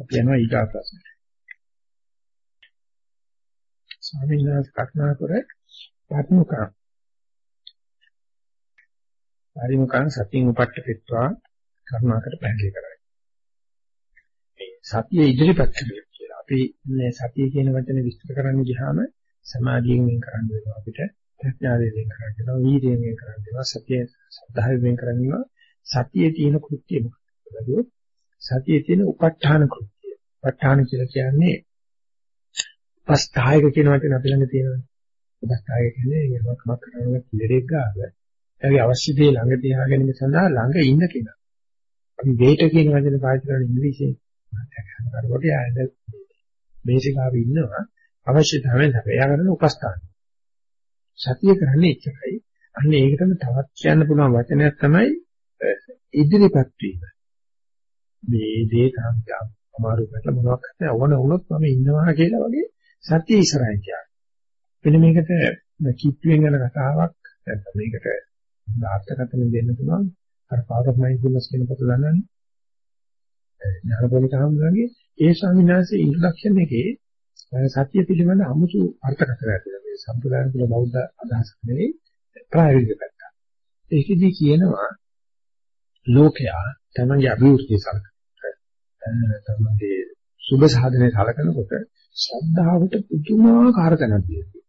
අපි යනවා ඊගා ප්‍රශ්නට. ස්වාමීන් වහන්සේ කරුණා කර පත්මුකා පරිමුඛං සතින් උපට්ඨපෙත්වා කරුණාකර පැහැදිලි කරයි. මේ සතිය ඉදිරිපත් කරලා කියලා. අපි මේ සතිය කියන වචනේ විස්තර කරන්න ගියාම සමාධියෙන් වෙන් කරන්න වෙනවා අපිට. ප්‍රඥාවෙන් වෙන් කරන්න වෙනවා. වීර්යයෙන් වෙන් කරන්න වෙනවා. සතිය සද්ධායෙන් වෙන් කරන්න වෙනවා. සතියේ තියෙන කෘත්‍ය මොකක්ද? සතියේ තියෙන උප ဋ ාණ කෘත්‍ය. උප ဋ ාණ කියලා කියන්නේ උපස්ථායක කියන වචනේ අපි ළඟ තියෙනවා. උපස්ථායක කියන්නේ යමක් කරන කෙලෙක් ගාව එයාගේ අවශ්‍ය දේ ළඟ තියා ගැනීම සඳහා ළඟ ඉන්න කෙනා. අපි වේට කියන වචනේ පාවිච්චි කරන ඉංග්‍රීසියෙන් කරනකොට යාද බේසිකාව ඉන්නවා අවශ්‍යතාවයෙන් තමයි එයා කරන උපස්ථාන. සතිය කරන්නේ එච්චරයි. අන්න ඒකටම තවත් කියන්න පුළුවන් වචනයක් තමයි ඉදිරිපත් වීම. මේ දේ තමයි අමාරු කරලා මොනවක් හරි ඕන වුණොත් මම ඉන්නවා කියලා වගේ සතිය ඉස්සරහින් කියන්නේ. වෙන මේකට කිප්පුවෙන් යන කතාවක් නැත්නම් මේකට දාර්ථකතන දෙන්න පුළුවන් අර power of mindfulness කියන පොත දන්නවනේ ඥානපෝනික හමුදාගේ ඒ ස්වාමීන් වහන්සේ ඉන්ට්‍රොඩක්ෂන් එකේ සත්‍ය පිළිබඳ අමුතු අර්ථකථනයක් දෙනවා මේ සම්ප්‍රදාන කුල බෞද්ධ අදහස් නෙවෙයි ප්‍රායෝගික පැත්ත. ඒකෙදි කියනවා ලෝකයා තමන්ගේ අභිවෘද්ධිය සලකන තමන්ගේ සුභ සාධනේ සලකනකොට ශ්‍රද්ධාවට පුදුමාකාර තැනක් තියෙනවා.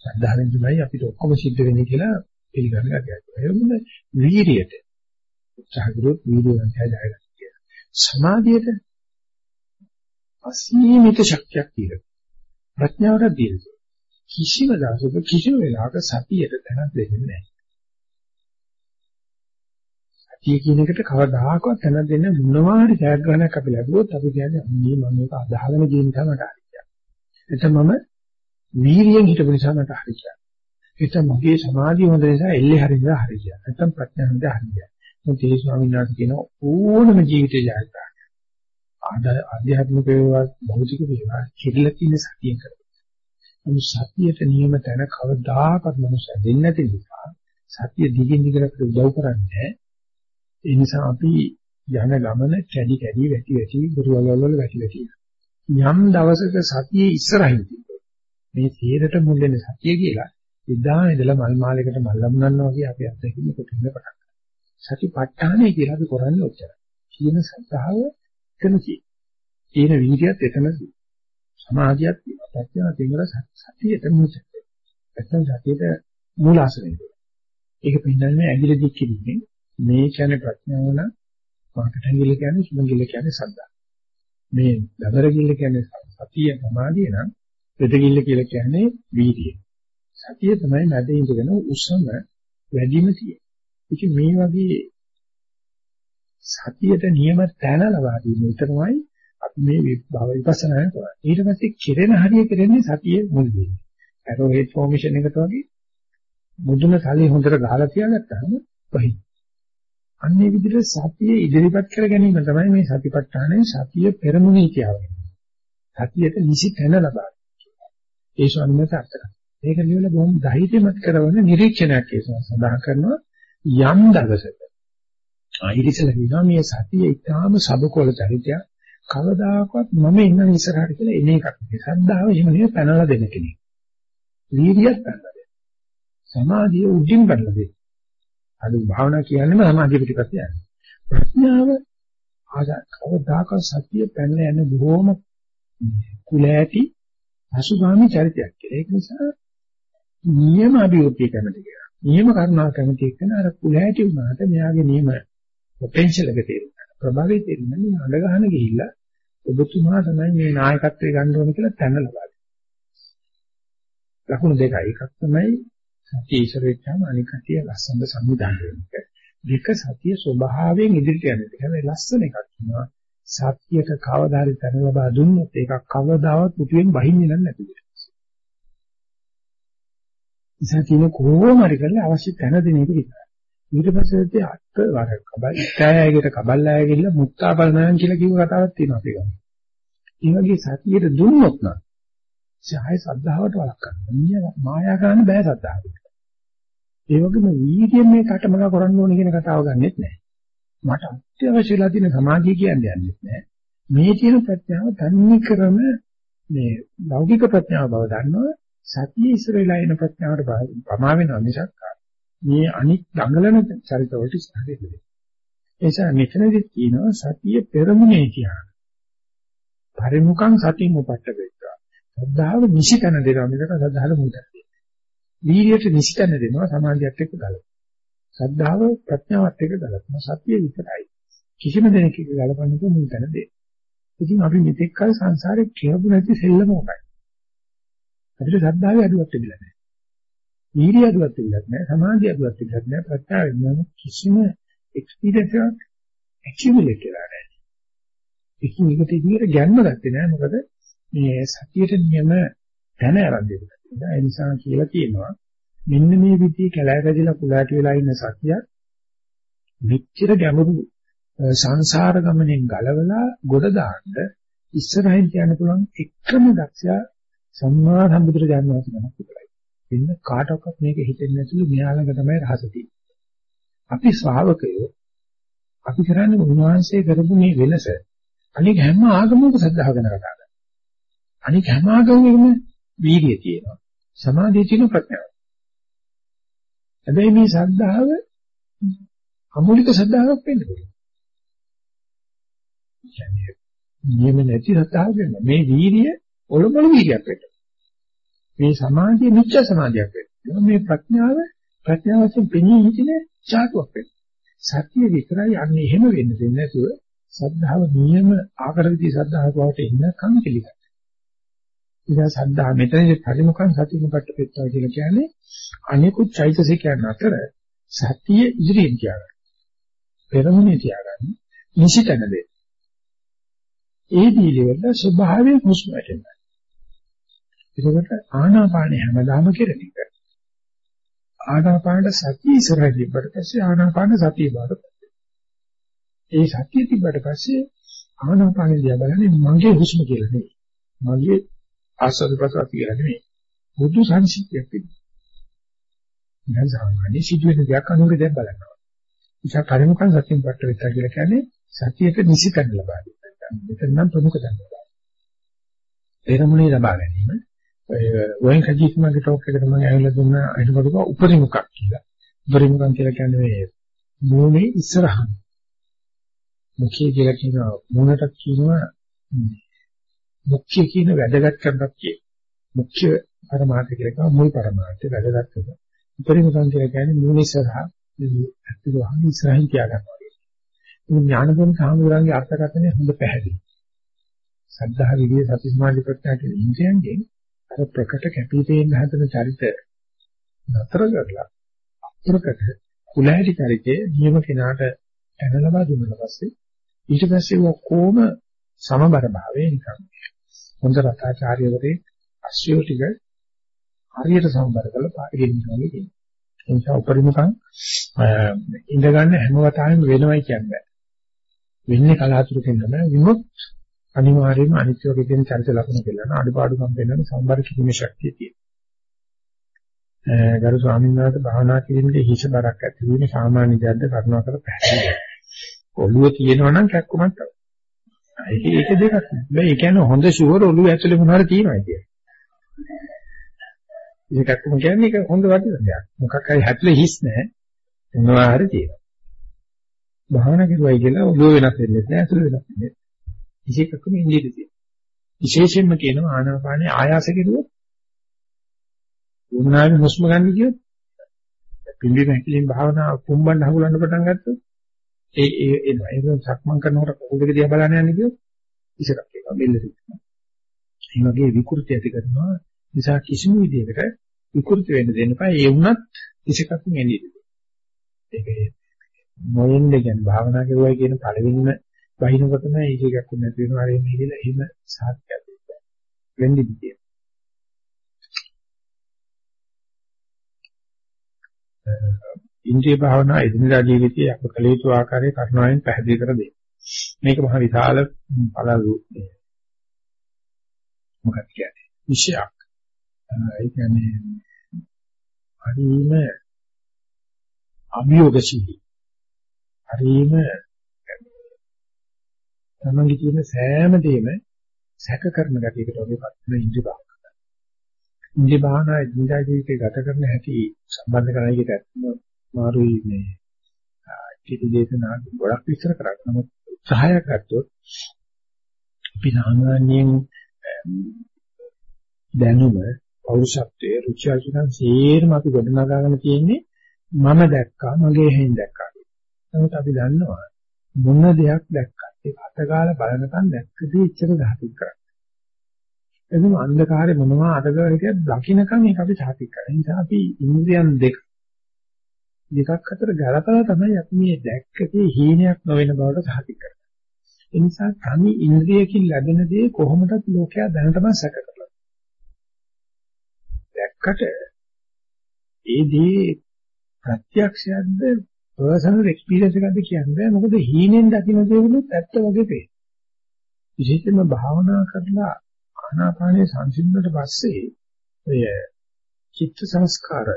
ශ්‍රද්ධාවෙන් තමයි අපිට ඔක්කොම සිද්ධ වෙන්නේ කියලා පිළිගන්න ගැටියක්. ඒ වගේම වීරියට උත්සාහ කරොත් වීර්යවන්තය ජයගන්න කියලා. සමාධියට අසීමිත ශක්තියක් තියෙනවා. ප්‍රඥාවට දෙන්නේ. කිසිම දවසක කිසිම වෙලාවක සතියට දැනක් දෙන්නේ නැහැ. සතිය කියන එකට කවදාකවත් දැනක් දෙන්න මොනවාරි ජයග්‍රහණයක් අපි ලැබුවොත් අපි කියන්නේ මේ මම මේක අදහගෙන ගිය නිසා මට හරියට. එතන මම වීරියෙන් හිටපු නිසා මට හරියට. ඒක මගේ සමාධිය හොඳ නිසා එල්ලේ හරියලා හරියට. නැත්තම් ප්‍රඥා හොඳ හරියට. මොකද ඒ ස්වාමීන් වහන්සේ කියන ඕනම ජීවිතේ ජයග්‍රහණය. ආද ආධ්‍යාත්මික වේවා භෞතික වේවා කෙරෙලා තියෙන සතිය කරගන්න. මේ සතියට නියම තැන කවදාකවත් මනුස්සය දෙන්නේ නැති නිසා සතිය දිගින් දිගට උදව් කරන්නේ ඒ නිසා අපි යන ගමන කැඩි කැඩි වැටි වැටි ගුරුවල වල වැටි වැටි යම් දවසක සතියේ ඉස්සරහින් මේ සියයට මුල් වෙන සතිය කියලා එදා ඉඳලා මල් මාලයකට මල් ලැබුණා වගේ අපි අත්දැකීම කොටින්ද පටන් ගන්නවා. සතිපට්ඨානය කියලා අපි කරන්නේ ඔච්චරයි. කියන සත්‍තාව එතනදී. තියෙන වීර්යයත් එතනදී. සමාධියත් ප්‍රඥා තිංගල සතියට මුචයි. නැත්නම් සතියට මූලාසනය. ඒක පින්නන්නේ ඇඟිලි දික් කිරීමෙන් මේ කියන්නේ ප්‍රඥාව නම් මාකට ඇඟිලි කියන්නේ සුමගිල්ල කියන්නේ සද්දා. මේ දබර කිල්ල කියන්නේ සතිය සමාධිය නම් පෙදකිල්ල කියලා කියන්නේ වීර්යය. සතිය තමයි නැද ඉඳගෙන උසම වැඩිම තියෙන්නේ. ඉතින් මේ වගේ සතියට නියම තැන ලබා දීම විතරමයි අපි මේ භව විපස්සනා කරන්නේ. ඊට පස්සේ කෙරෙන හරිය කෙරෙන්නේ සතියේ මුල් වෙන්නේ. ඇරෝ හෙඩ් ෆෝමේෂන් එකට වගේ මුදුන සල්ලි හොඳට ගහලා තියාගත්තාම පහයි. අන්නේ විදිහට සතිය ඉදිරිපත් කර ගැනීම තමයි මේ සතිපට්ඨානයේ සතිය පෙරමුණේ කියන්නේ. සතියට නිසි තැන ලබා ඒ ස්වාමීන් වහන්සේ අර්ථ මේක ලියලා බොහොම ධෛර්යමත් කරන නිරීක්ෂණයක් ඒ සඳහන් කරනවා. යම් දවසක ආයිරිසල කියනවා මේ සතිය ඊටාම සබකෝල චරිතය කවදාකවත් මම ඉන්න ඉස්සරහට කියලා එන එකක් නෙවෙයි. සද්ධාව එහෙම නෙවෙයි පැනලා දෙන කෙනෙක්. වීර්යයක් පැනලා දෙන. සමාධිය උඩින් පැනලා දෙන. අද භාවනා කියන්නේම සමාධිය පිටිපස්ස යන්නේ ප්‍රඥාව ආදා කවදාකවත් සතිය පැනලා යන බොහොම කුලෑටි අසුගාමි චරිතයක් කියලා ඒක නිසා නියම අභියෝගය කැමති කියලා. නියම කරුණා කැමති කියන අර කුලෑටි වුණාට මෙයාගේ නියම පොටෙන්ෂල් එක තේරුණා. ප්‍රභාවයේ තේරුණා අඬ ගහන ගිහිල්ලා ඔබතුමා තමයි මේ නායකත්වය ගන්න ඕන කියලා තැන ලබා ලකුණු දෙකයි. එකක් තමයි සතිය ඉස්සර වෙච්චාම අනික කතිය ලස්සන සංවිධානය වෙන එක. දෙක සතිය ස්වභාවයෙන් ඉදිරියට යන එක. හැබැයි ලස්සන එකක් කියනවා. සතියට කවදාහරි තැන ලබා දුන්නොත් ඒක කවදාවත් පුතුෙන් බහින්නේ නැහැ නිසා කියන කොහොම හරි කරලා අවශ්‍ය තැන දෙන එක විතරයි. ඊට පස්සේ අත්ත වර කබල් ඉතෑයකට කබල්ලාය ගිහලා මුත්තා බලනයන් කියලා කිව්ව කතාවක් තියෙනවා අපි ගමු. ඒ වගේ සතියට දුන්නොත් නම් සහය සද්ධාවට වළක්වන්න. මායා ගන්න බෑ සද්ධාවට. ඒ වගේම වීර්යයෙන් මේ කටමක කරන්න ඕන කියන කතාව ගන්නෙත් නෑ. මට අත්‍යවශ්‍යලා තියෙන සමාධිය කියන්නේ යන්නෙත් නෑ. මේ තියෙන ප්‍රඥාව තන්නේ කරම මේ ලෞකික ප්‍රඥාව බව දන්නවා සතිය ඉස්සරලා එන ප්‍රඥාවට ප්‍රමා වෙනවා මිසක් මේ අනිත් දඟලන චරිතවලට ඉස්සරහට ඒ නිසා මෙතනදි කියනවා සතිය පෙරමුණේ කියන. පරිමුඛං සතිය මුපට්ඨ වෙත්වා. සද්ධාව නිසිතන දෙනවා මිසක සද්ධාල මුදල්. වීර්යයට නිසිතන දෙනවා සමාධියත් එක්ක ගලප. සද්ධාව ප්‍රඥාවත් එක්ක ගලපන සතිය විතරයි. කිසිම දෙයක් එක්ක ගලපන්න කො මුල් තැන දෙන්නේ. ඉතින් අපි මෙතෙක් කල සංසාරේ කියපු නැති සෙල්ලම මොකයි? අපිට සද්ධාවේ අඩුවක් තිබිලා නැහැ. වීර්ය අඩුවක් තිබිලා නැහැ. සමාධිය අඩුවක් තිබිලා නැහැ. ප්‍රඥාවෙන් නම් කිසිම එක්ස්පීරියන්ස් එකක් ඇකියුමුලේට් වෙලා නැහැ. ඒකින් එකට ඉදිරියට ගැන්ම ගත්තේ නැහැ. මොකද මේ සතියට නියම දැන ආරම්භ වෙනවා. ඒ නිසා කියලා කියනවා මෙන්න මේ විදිහේ කැලෑ වැදිලා කුලාට වෙලා ඉන්න සතිය මෙච්චර ගැඹුරු සංසාර ගමනෙන් ගලවලා ගොඩ දාන්න ඉස්සරහින් කියන්න පුළුවන් එකම දක්ෂයා සම්මා සම්බුදුරජාණන් වහන්සේ නමක් විතරයි. ඉන්න කාටවත් මේක හිතෙන්නේ නැතුළු මෙයාලඟ තමයි රහස තියෙන්නේ. අපි ශ්‍රාවකයෝ අපි කරන්නේ උන්වහන්සේ කරපු මේ වෙනස අනික හැම ආගමකම සද්ධාව ගැන කතා කරනවා. අනික හැම ආගමකම වීර්යය තියෙනවා. සමාධිය තියෙන ප්‍රඥාව. හැබැයි මේ සද්ධාව අමූලික සද්ධාවක් වෙන්න පුළුවන්. කියන්නේ නියම නැති සද්ධාව වෙන්න. මේ වීර්යය ඔලොමල වීර්යයක් වෙන්න. මේ සමාධිය මිච්ඡා සමාධියක් වෙන්න. මේ ප්‍රඥාව ප්‍රඥාවෙන් පෙනී හිටින චාතුවක් වෙන්න. සත්‍ය විතරයි අන්නේ එහෙම වෙන්න දෙන්නේ නැතුව සද්ධාව නියම ආකාරවිදී සද්ධාව බවට එන්නකම් පිළිගන්න. ඉතින් සද්ධා මෙතනදී පරිමුඛං සතිමුපට්ඨ පෙත්තා කියලා කියන්නේ අනිකුත් චෛතසිකයන් අතර සතිය ඉදිරියෙන් තියාගන්න. පෙරමුණේ තියාගන්න. නිසිතන දෙන්න. ඒ දීලෙවල ස්වභාවයෙන් හුස්ම වැටෙනවා. ඒකට ආනාපානෙ හැමදාම කෙරෙන එක. ආනාපාන සතිය ඉස්සරහ තිබ්බට පස්සේ ආනාපාන සතිය බාරපත්. ඒ සතිය තිබ්බට පස්සේ ආනාපාන දිහා බලන්නේ මගේ හුස්ම කියලා නෙවෙයි. මගේ ආස්වාද ප්‍රසාර කියලා නෙවෙයි. බුදු සංසිද්ධියක් තිබෙනවා. දැන් සාමාන්‍ය සිදුවෙන දෙයක් අනුරේ දැන් බලනවා. ඉතින් පරිමුඛන් සතියෙන් පට්ට වෙත්තා කියලා කියන්නේ සතියට නිසිතන ලබා දෙන්න. මෙතන නම් ප්‍රමුඛ දැන් ලබා. පෙරමුණේ ලබා ගැනීම ඔය වයින් කජීස්මගේ ටෝක් එකට මම ඇවිල්ලා දුන්නා අයිටකොට උපරිමුඛක් කියලා. උපරිමුඛම් කියලා කියන්නේ මේ මූණේ ඉස්සරහම. මුඛය කියලා කියනවා මූණට කියනවා මුඛ්‍ය කියන වැදගත් කරනක් කිය. මුඛ්‍ය පරමාර්ථ කියලා කියනවා මුල් පරමාර්ථය වැදගත් කරන. උපරිමුඛම් කියලා කියන්නේ මූණ ඉස්සරහා ඇත්තටම ඉස්සරහින් තියාගන්නවා. මේ ඥානගුණ සාමුරංගේ අර්ථකථනය හොඳ පැහැදිලි. සද්ධා විදියේ සති සමාධි ප්‍රඥා කියන ඉන්ද්‍රයන්ගෙන් අර ප්‍රකට කැපිපේන හදන චරිත නතර කරලා අප්‍රකට කුලහැටි චරිතයේ නියම කෙනාට දැන ලබා දුන්නා පස්සේ ඊට පස්සේ ඔක්කොම සමබර භාවයේ නිකන් හොඳ රතාචාර්යවරේ අශ්‍යෝ ටික හරියට සමබර කරලා පාඩේ ගෙනියනවා කියන්නේ. ඒ නිසා උපරිමකම් ඉඳ ගන්න හැම වතාවෙම වෙනවයි කියන්නේ. වෙන්නේ කලාතුරකින් තමයි විමුක්ත අනිවාර්යයෙන්ම අනිත්‍ය වගේ කියන චරිත ලක්ෂණ පෙළන අඩපාඩුකම් පෙළන සම්බර කිරීමේ ශක්තිය තියෙනවා. ගරු ස්වාමීන් වහන්සේ භාවනා කිරීමේ හිස බරක් ඇති වීම සාමාන්‍ය දෙයක්ද කරුණාකර පැහැදිලි. ඔළුව තියෙනවා නම් කැක්කමක් තමයි. ඒක ඒක දෙකක් නෙවෙයි. ඒ කියන්නේ හොඳ ෂුවර් ඔළුව ඇතුලේ මොනවාර තියෙනවා කියන්නේ. ඒකක් කොහොම කියන්නේ ඒක හොඳ වටින දෙයක්. මොකක් හරි හැප්ලේ හිස් නැහැ. මොනවා හරි තියෙනවා. භාවනා කරුවයි කියලා ඔළුව වෙනස් වෙන්නේ නැහැ ඇතුලේ වෙනස් වෙන්නේ. විශේෂකම ඉන්දියට තියෙනවා. විශේෂයෙන්ම කියනවා ආනාපානේ ආයාස කෙරුවොත් වුණාගේ හුස්ම ගන්න කියොත් පිම්බි මහකිලින් භාවනා කුම්බන්න හගුලන්න පටන් ගත්තොත් ඒ ඒ එනවා. ඒක සක්මන් කරනකොට කකුල් දෙක දිහා බලන්න යන්නේ කියොත් ඉසරක් එනවා බෙල්ල තිබෙනවා. මේ වගේ විකෘති ඇති කරනවා. නිසා කිසිම විදිහකට විකෘති වෙන්න දෙන්න එපා. ඒ වුණත් ඉසකක්ම එන්නේ. ඒක මොයෙන්ද කියන්නේ භාවනා කරුවයි කියන පළවෙනිම වහිනකොටම ඒක එකක් නැති වෙනවා හරිය මේ කියලා එහෙම සාධකයක් දෙන්න. වෙන්නේ දිගේ. ඉන්ද්‍රිය භාවනා එදිනදා ජීවිතයේ අප කළ යුතු ආකාරයේ කරුණාවෙන් පැහැදිලි කර දෙන්න. මේක මහ විශාල පළලු මොකක්ද කියන්නේ? විෂයක්. ඒ කියන්නේ හරිම අභියෝගශීලී. හරිම තමන්ගේ තියෙන සෑම දෙයක්ම සැක කරන ගතියකට වගේ පත් වෙන ඉන්ද්‍රිය භාවනා. ඉන්ද්‍රිය භාවනා ජීඳා ජීවිතේ ගත කරන හැටි සම්බන්ධ කරගෙන ඉකට මාරුයි මේ චිති දේශනා ගොඩක් විස්තර කරා. නමුත් උත්සාහයක් ගත්තොත් අපි සාමාන්‍යයෙන් දැනුම පෞරුෂත්වයේ රුචි අරුචිකන් සේරම අපි ගොඩනගාගෙන තියෙන්නේ මම දැක්කා මගේ හේන් දැක්කා. නමුත් අපි දන්නවා මොන දෙයක් දැක්කත් ඒක අතගාලා බලනකන් දැක්කදී ඉච්ඡර ධාතික කරන්නේ. එදින අන්ධකාරේ මොනවා අතගාලා හිටියත් දකින්නකන් ඒක අපි ධාතික කරන්නේ. ඒ නිසා අපි ඉන්ද්‍රියන් දෙක දෙකක් අතර ගලපලා තමයි අපි මේ දැක්කදී හීනයක් නොවන බවට ධාතික කරන්නේ. ඒ නිසා තනි ඉන්ද්‍රියකින් ලැබෙන දේ කොහොමදත් ලෝකයා දැනටම සැක කරලා. දැක්කට ඒ දේ ප්‍රත්‍යක්ෂයක්ද පර්සනල් එක්ස්පීරියන්ස් එකක්ද කියන්නේ මොකද හීනෙන් දකින්න දේවලුත් ඇත්ත වගේ පේනවා. විශේෂයෙන්ම භාවනා කරලා ආනාපානයේ සංසිඳනට පස්සේ ඔය චිත්ත සංස්කාර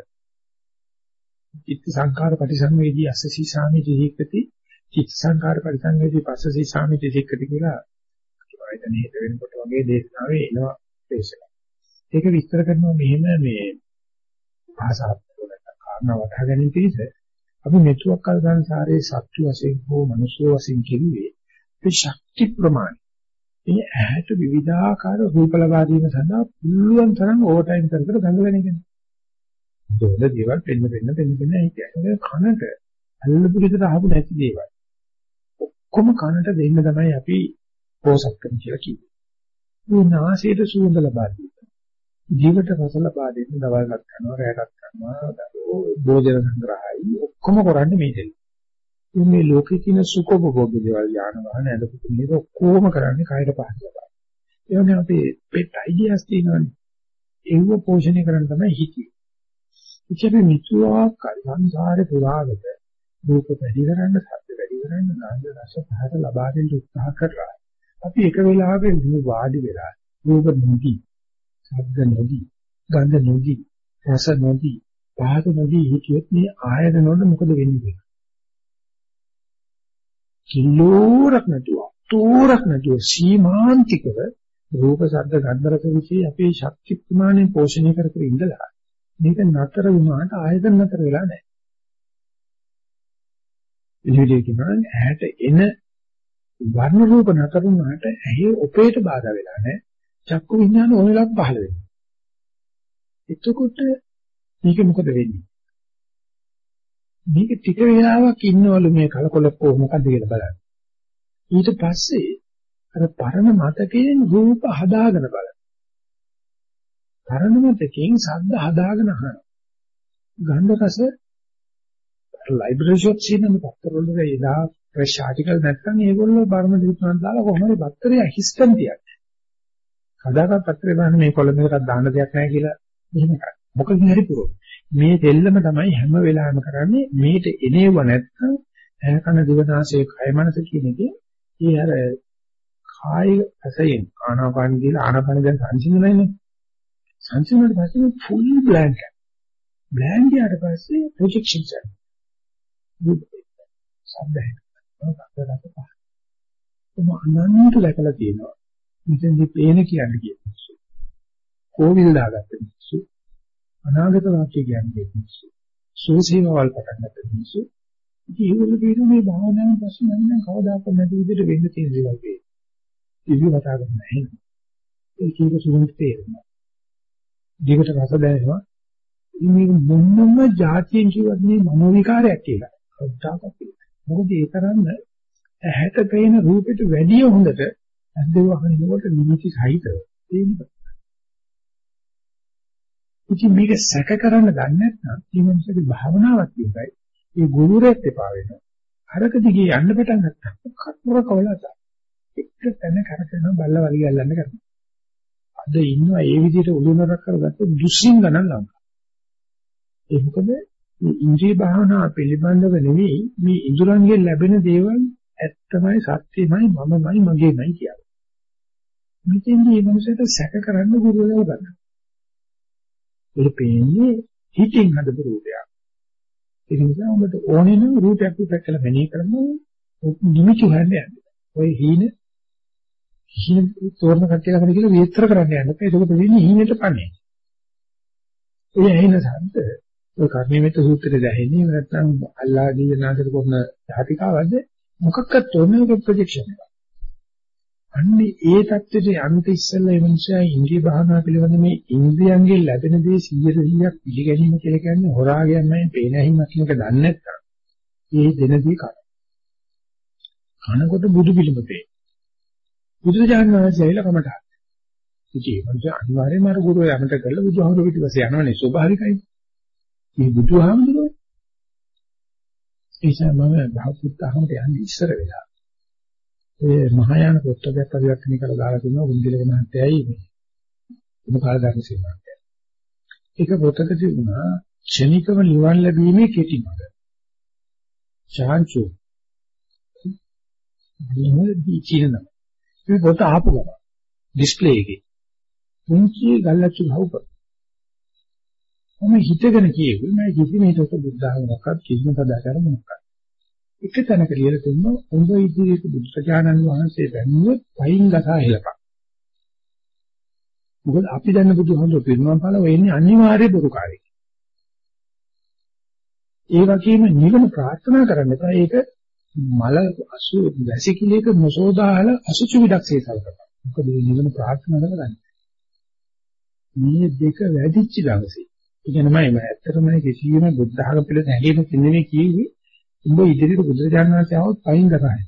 චිත්ත සංකාර පරිසංවේදී අස්සසී සාමි දිහිකති චිත්ත සංකාර පරිසංවේදී පස්සසී සාමි දිහිකති කියලා වයිතන හිත වෙනකොට වගේ දේශනාවේ එනවා දේශක. ඒක විස්තර කරනවා මෙහෙම මේ භාෂාත්මක කාරණා වටහා ගැනීම පිණිස අපි මෙතුවක් කල සංසාරයේ සත්‍ය වශයෙන් හෝ මනුෂ්‍ය වශයෙන් කිව්වේ ඒ ශක්ති ප්‍රමාණය. මේ ඇහැට විවිධාකාර රූප ලබා දීම සඳහා පුළුවන් තරම් ඕවර් ටයිම් කර කර දඟලන එක. දොඩ දේවල් පෙන්න පෙන්න පෙන්න පෙන්න හිතන්නේ කනට අල්ලපු විදිහට අහපු නැති දේවල්. ඔක්කොම කනට දෙන්න තමයි අපි පෝසත්කම් කියලා කිව්වේ. මේ නාසයට සුවඳ ලබා දීම. ජීවිත රස ලබා දෙන්න දවල්වත් කරනවා රැයටත් කරනවා භෝජන සංග්‍රහයි ඔක්කොම කරන්නේ මේ දෙන්න. මේ ලෝකේ තියෙන සුඛෝපභෝග දේවල් යාන වාහන ඇඳපු මේක ඔක්කොම කරන්නේ කායයට පහස ලබා. ඒ වගේ අපේ පෙට් අයිඩියාස් තියෙනවානේ. ඒව පෝෂණය කරන්න තමයි හිතේ. ඉතින් මිතුආක් සංසාරේ පුරාවට රූප වැඩි කරන්න, ශබ්ද වැඩි කරන්න, නාද රස පහස ලබා දෙන්න උත්සාහ කරලා අපි එක වෙලාවක වාඩි වෙලා රූප නොදී, ශබ්ද නොදී, ගන්ධ නොදී, රස නොදී පහත නොදී හිටියොත් මේ ආයතන වල මොකද වෙන්නේ කියලා. කිලෝරක් නැතුව, තෝරක් නැතුව සීමාන්තිකව රූප ශබ්ද ගන්ධ රස විශ්ේ අපේ ශක්ති ප්‍රමාණය පෝෂණය කර කර ඉඳලා මේක නතර වුණාට ආයතන නතර වෙලා නැහැ. ඉතින් කියනවා ඇහැට එන වර්ණ රූප නතර වුණාට ඇහි ඔපේට බාධා වෙලා නැහැ. චක්කු විඥාන ඕනෙලක් පහළ වෙනවා. එතකොට මේක මොකද වෙන්නේ? මේක ටික වෙලාවක් ඉන්නවලු මේ කලකොලකෝ මොකද කියලා බලන්න. ඊට පස්සේ අර පරණ මතකයෙන් රූප හදාගෙන බලන්න. පරණ මතකයෙන් ශබ්ද හදාගෙන අහන. ගන්ධ රස ලයිබ්‍රරි ෂොට් සීනම පත්තරවල එදා ෆ්‍රෙෂ් ආටිකල් නැත්නම් ඒගොල්ලෝ බර්ම දිවිතුන් දාලා කොහොමද පත්තරේ හිස්ටන් තියක්. කදාකත් පත්තරේ බලන්න මේ කොළඹ එකක් දාන්න දෙයක් නැහැ කියලා එහෙම කරා. මොකද හරි පුරෝ. මේ දෙල්ලම තමයි හැම වෙලාවෙම කරන්නේ මේට එනේව නැත්නම් ඇහැකන දිවනාසයේ කය මනස කියන එකේ ඒ අර කාය ඇසයෙන් ආනාපාන කියලා ආනාපාන දැන් සංසිඳනයිනේ. සංසිඳුණාට පස්සේ ෆුල් බ්ලැන්ක්. බ්ලැන්ක් ඊට පස්සේ ප්‍රොජෙක්ෂන්ස් එක. සම්බන්ධ. සම්බන්ධ පහ. කොහොම අනන්ත දැකලා තියෙනවා. මෙතෙන්දි පේන කියන්නේ කියන්නේ. කෝවිල් දාගත්ත මිනිස්සු අනාගත වාක්‍ය කියන්නේ මිනිස්සු. සුසීමවල් පටන් ගන්න මිනිස්සු. ඉතින් ඒගොල්ලෝ කියන මේ භාවනාවෙන් පස්සේ මම නම් කවදාකවත් නැති විදිහට වෙන්න තියෙන දේවල් වේ. ඉවි වතා ගන්න නැහැ. ඒ කීක සුදුන්ට තේරෙනවා. ජීවිත රස දැනෙනවා. මේ මොනම જાතියෙන් කිව්වත් මේ මනෝ විකාරයක් කියලා. කවදාකවත් මොකද ඒ තරම්ම ඇහැට පේන රූපෙට වැඩිය හොඳට ඇද්දව අහනකොට නිමිති සහිතව තේිනවා. ඉතින් මේක සැක කරන්න දන්නේ නැත්නම් ජීවන්සගේ භාවනාවක් තිබයි. ඒ ගුරුරෙක් එපා වෙනවා. අරක දිගේ යන්න පටන් ගත්තා. කතුර කවලත. එක තැන කරගෙන බල්ල වලිය අල්ලන්න කරනවා. අද ඉන්නවා ඒ විදිහට උළුනරක් කරගත්ත දුසින් ගණන් ලංකා. ඒ මොකද මේ ඉන්ද්‍රිය භාවනාව පිළිබඳව නෙවෙයි මේ ඉඳුරන්ගෙන් ලැබෙන දේවල් ඇත්තමයි සත්‍යමයි මමමයි මගේමයි කියන්නේ. මෙතෙන්දී මේ මනසට සැක කරන්න ගුරුවරයා ගන්නවා. ඒක පේන්නේ හිතින් හදපු රූපයක්. ඒ නිසා ඔබට ඕනේ නම් රූපයක් විතර කියලා මෙනෙහි කරනවා නිමිති හොයන්න යන්න. ඔය හීන හීන තෝරන කට්ටිය ළඟට කියලා විස්තර කරන්න යන්න එපා. ඒක වෙන්නේ හීනෙට පන්නේ. ඒ ඇහෙන ශබ්ද ඔය කර්ණිමෙත සූත්‍රයේ දැහෙන්නේ නැත්නම් අල්ලාදී නාසර කරන ධාතිකාවද මොකක්වත් තෝරන්නේ ඔක ප්‍රොජෙක්ෂන් එක. අන්නේ ඒ தත්ත්වයේ අන්ත ඉස්සෙල්ලා ඒ මනුස්සයා ඉන්ද්‍රිය භාවනා පිළිබඳ මේ ඉන්ද්‍රියන්ගේ ලැබෙන දේ 100%ක් පිළිගැනීම කියලා කියන්නේ හොරා කියන්නේ පේන හිමක් කියනක දන්නේ නැත්නම් ඒ දෙනදී කන. කනකොට බුදු පිළිම පේ. බුදුරජාණන් වහන්සේ ඇවිල්ලා කමට. ඉතින් ඒ මනුස්සයා අනිවාර්යයෙන්ම අර ගුරු යමට කරලා බුදුහාමුදුරුවෝ පිටිපස්සේ යනවනේ ස්වභාවිකයි. මේ බුදුහාමුදුරුවෝ ඒසම මම භාගතුත් අහමට යන්නේ ඉස්සර වෙලා ඒ මහායාන පොත්වලට පරිවර්තනය කරලා දාලා තිනවා උන්දිලක මහත්තයයි මේ මොකාල ධර්ම සීමාන්තය. ඒක පොතක තිබුණා ක්ෂණිකව නිවන් ලැබීමේ කෙටි මඟ. චාන්චු. මේකදී චීනන. මේ පොත ආපු ගම ඩිස්ප්ලේ එකේ. පුංචි ගල්ලච්චු ගහුව. මම හිතගෙන කියෙන්නේ මම කිසිම හිතක බුද්ධ ආගමක්වත් කිසිම සදාචාර මොනක්වත්. එක තැනක ලියලා තිබුණා උඹ ඉදිරියට බුදුසජාණන් වහන්සේ වැන්නුවොත් වයින් ගසා හෙලපන්. මොකද අපි දන්න බුදුහමෝ පිරුණම් පාල වෙන්නේ අනිවාර්ය බොරුකාරයෙක්. ඒ වගේම නිවන ප්‍රාර්ථනා කරන්න එපා. ඒක මල අසු වැසිකිළියක මොසෝදාහල අසුචි විදක්සේ සල්කපා. මොකද මේ නිවන ප්‍රාර්ථනා කරගන්න. මේ දෙක වැඩිච්ච දවසේ. ඒ කියන්නේ මම ඇත්තටම කිසියම් බුද්ධ ධර්ම පිළිබඳ හැඟීමක් ඉන්නේ කිව්වේ උඹ ඉදිරියට බුදුරජාණන් වහන්සේ આવොත් පයින් ගසහයි.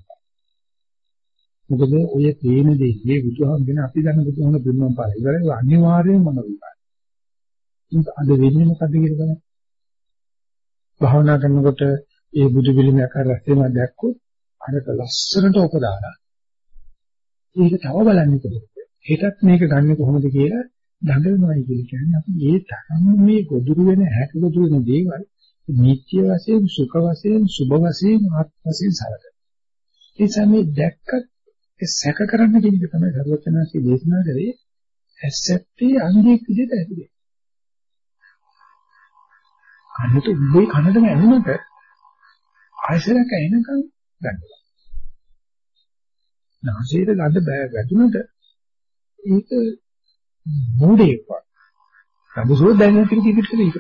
මොකද ඔය තේන දේ මේ බුදුහාමුදුරන අපි දන්න බුදුහාමුදුරන බිම්මන් පාල. ඉවරයි අනිවාර්යයෙන්ම මොන විපාක. ඒක අද වෙන්නේ මොකද්ද කියලා බලන්න. භාවනා කරනකොට ඒ බුදු පිළිමයක් අර රැස්තේම දැක්කොත් අරක ලස්සනට උපදාලා. ඒක තව බලන්න කොහොමද? හෙටත් මේක ගන්න කොහොමද කියලා දඟලනවායි කියන්නේ අපි ඒ තරම් මේ ගොදුරු වෙන හැක ගොදුරු වෙන දේවල් නිත්‍ය වශයෙන් සුඛ වශයෙන් සුභ වශයෙන් ආත්ම වශයෙන් සලකන. ඒ සමේ දැක්කත් ඒ සැක කරන්න කියන එක තමයි සර්වචනාසී දේශනා කරේ ඇසැත්තේ අංගයක් විදිහට ඇතිදේ. කනට උඹේ කනටම ඇහුනට ආයසරක එනකන් ගන්නවා. නාසයට ගඳ බෑ වැදුනට ඒක මොඩේක් වත්. සම්සෝ දැනෙන ටික ටික ටික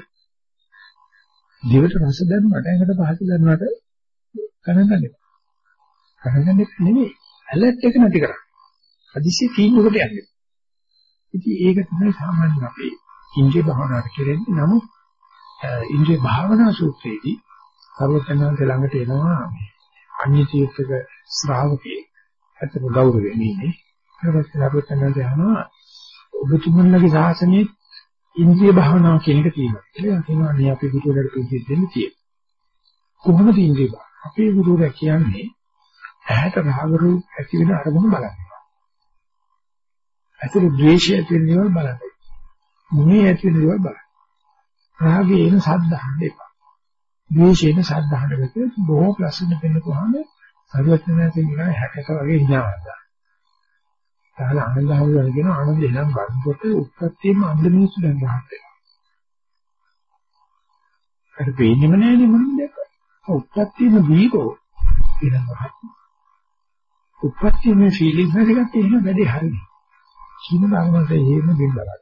දිවට රස දැනුණාට ඇඟට පහස දැනුණාට ගණන් ගන්න එපා. ගණන් ගන්න නෙමෙයි. ඇලර්ට් එක නැති කරන්නේ. හදිසිය තීන්දුවකට යන්නේ. ඉතින් ඒක තමයි සාමාන්‍ය අපේ ඉන්ද්‍රිය භාවනාවට කෙරෙන්නේ. නමුත් ඉන්ද්‍රිය භාවනා සූත්‍රයේදී සර්වඥාන්සේ ළඟට එනවා අන්‍ය තීර්ථක ශ්‍රාවකේ අතට ගෞරවයෙන් ඉන්නේ. ඊට පස්සේ සර්වඥාන්සේ අහනවා ඔබතුමන්ලගේ ශාසනයේ ඉන්ද්‍රිය භාවනාව කියන එක තියෙනවා. ඒක කියනවා මේ අපේ ගුරුවරයාට පිළිසෙත් දෙන්න තියෙනවා. කොහොමද ඉන්ද්‍රිය භාවනාව? අපේ ගුරුවරයා කියන්නේ ඇහැට රාග රූප ඇති වෙන අරමුණු බලන්න. ඇතුළේ ද්වේෂය ඇති වෙන දේවල් බලන්න. මොහේ ඇති වෙන දේවල් බලන්න. රාගයේ එන සද්ද අහන්න එපා. ද්වේෂයේ එන සද්ද අහන්න බැහැ. බොහෝ ප්‍රශ්න දෙන්නකොහම සර්වඥාන්සේ නිකන් හැකක වගේ හිනාවදා. සාල ආනන්ද හමුදුරගෙන කියන ආනන්ද එනම් බලනකොට උත්පත්තියම අන්ධ මිනිස්සු දැන් ගහත් වෙනවා. අර පේන්නේම නෑනේ මොනවද දැක්ක. උත්පත්තියම දීකෝ එනම් ගහත්. උත්පත්තියම ෆීලිංග් එකකට එහෙම වැඩි හරියි. කිසිම ධර්මයක හේම දෙන්න බලන්න.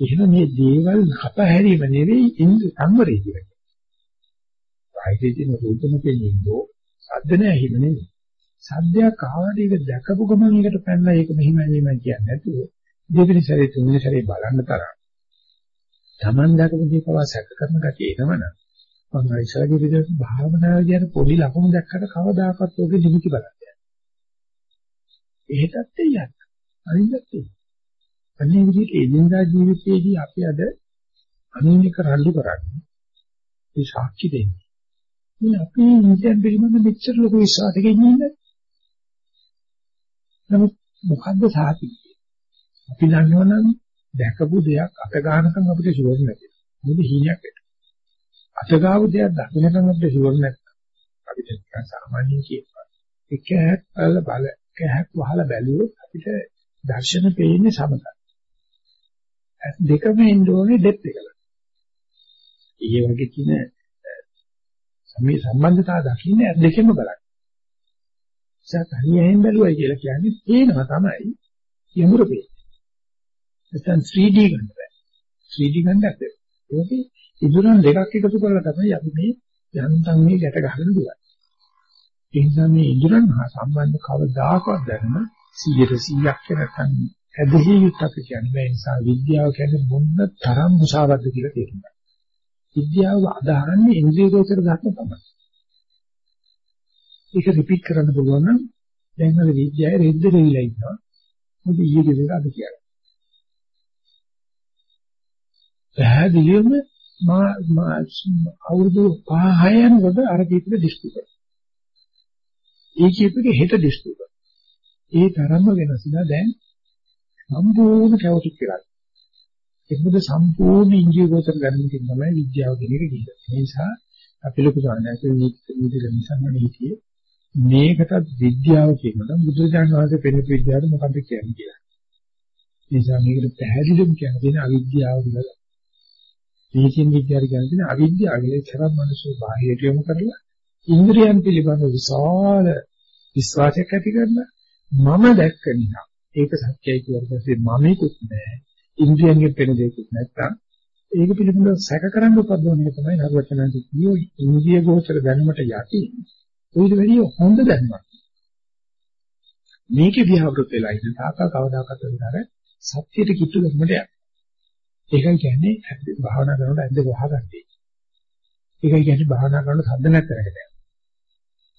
එහෙනම් මේ දේවල් කපහැරීම නෙවෙයි ඉන්ද සංවරය කියන්නේ. ආයිතේ තියෙන රූපම දෙන්නේ සද්ද නෑ හිම නෙවෙයි. සද්දයක් ආවට ඒක දැකපු ගමන් ඒකට පැනලා ඒක මෙහිමයි මෙහිමයි කියන්නේ නැතුව දෙවෙනි සැරේ තුන්වෙනි සැරේ බලන්න තරම්. Taman දැකපු දේ පවා සැක කරන ගැටි එනවනම් මම ඉස්සරහේ විදිහට භාවනාව කියන පොඩි ලකුණු දැක්කට කවදාකවත් ඔගේ නිමිති බලන්නේ. එහෙටත් දෙයක්. අනිත් අනේ විදිහට එදිනදා ජීවිතයේදී අපි අද අනිනික රණ්ඩු කරන්නේ. ඒ සාක්ෂි දෙන්නේ. මේ අපි ඉන්දියන් පිළිබඳ මෙච්චර ලොකු විශ්වාසයකින් ඉන්නේ නමුත් මොකද්ද සාති? අපි දන්නවනම් දැකපු දෙයක් අත ගන්නකම් අපිට ෂුවර් නැති. මොකද හීනයක් වෙට. අත ගාව දෙයක් දකින්නකම් අපිට ෂුවර් නැත්නම් අපිට සාමාන්‍යයෙන් කියනවා. එක හැක් බල බල එක හැක් වහලා බැලුවොත් අපිට දර්ශන පේන්නේ සමතයි. දෙකම එන්න ඕනේ ඩෙප්ත් එකට. ඊයේ වගේ කියන මේ සම්බන්ධතාව දකින්න දෙකෙන්ම බලන්න. සතනියෙන් බැලුවයි කියලා කියන්නේ පේනවා තමයි යමුරු පේන්නේ. නැත්නම් 3D ගන්න බෑ. 3D ගන්න බැහැ. ඒකේ ඉදුරන් දෙකක් එකතු කරලා තමයි අපි මේ යන්තම් මේ ගැට ගහගෙන දුවන්නේ. ඒ නිසා මේ ඉදුරන් හා සම්බන්ධ කවදාකවත් දැනම 100%ක් නැත්නම් ඇදහිය යුක්තක කියන්නේ ඒ නිසා විද්‍යාව කියන්නේ මොන තරම් මුසාවද්ද කියලා තේරුම් ගන්න. විද්‍යාව අදහන්නේ ඉන්ද්‍රිය ගෝචර ධර්ම තමයි. ඒක රිපීට් කරන්න පුළුවන් නම් දැන් අද විද්‍යාවේ රෙද්ද දෙවිලා ඉන්නවා. මොකද ඊයේ ගෙදර අද කියන්නේ. පැහැදිලිවම මා අවුරුදු 5 යනකොට අර කීපෙ දිස්තු කරා. ඒ කීපෙක හෙට දිස්තු කරා. ඒ තරම්ම වෙනස් නෑ දැන් සම්පූර්ණ කැවටික් කියලා. ඒකද සම්පූර්ණ ඉන්ද්‍රිය ගෝචර ගන්නකින් තමයි විද්‍යාව කියන එක කියන්නේ. ඒ නිසා අපි ලොකු සාහනයක් විදිහට නිසා මම හිතියේ මේකටත් විද්‍යාව කියනවා බුදුරජාණන් වහන්සේ පෙන්නපු විද්‍යාවට මොකක්ද කියන්නේ කියලා. ඒ නිසා මේකට පැහැදිලිවම කියන දේ අවිද්‍යාව කියලා. තීචින් විද්‍යාව කියන්නේ තියෙන අවිද්‍යාව කියලා ඉතරම් මිනිස්සු බාහිරට යොමු කරලා ඉන්ද්‍රියන් පිළිබඳ විශාල විශ්වාසයක් ඇති කරලා මම දැක්ක නිසා ඒක සත්‍යයි කියලා පස්සේ මමෙකුත් නැහැ ඉන්ද්‍රියන්ගෙන් පෙන දෙයක්වත් නැත්තම් ඒක පිළිබඳව සැක කරන්න උපදවන එක තමයි නරවචනන්ති කියෝ ඉන්ද්‍රිය ගෝචර දැනුමට යටි. ඊට වැඩිය හොඳ දැනුමක්. මේකේ විහවෘත වෙලා ඉන්න තාකා කවදාකවත් වෙනාර සත්‍යයට කිට්ටු දෙන්නට යනවා ඒකයි කියන්නේ භාවනා කරනකොට ඇද්ද වහගන්නේ ඒකයි කියන්නේ භාවනා කරනකොට සද්ද නැතරකට යනවා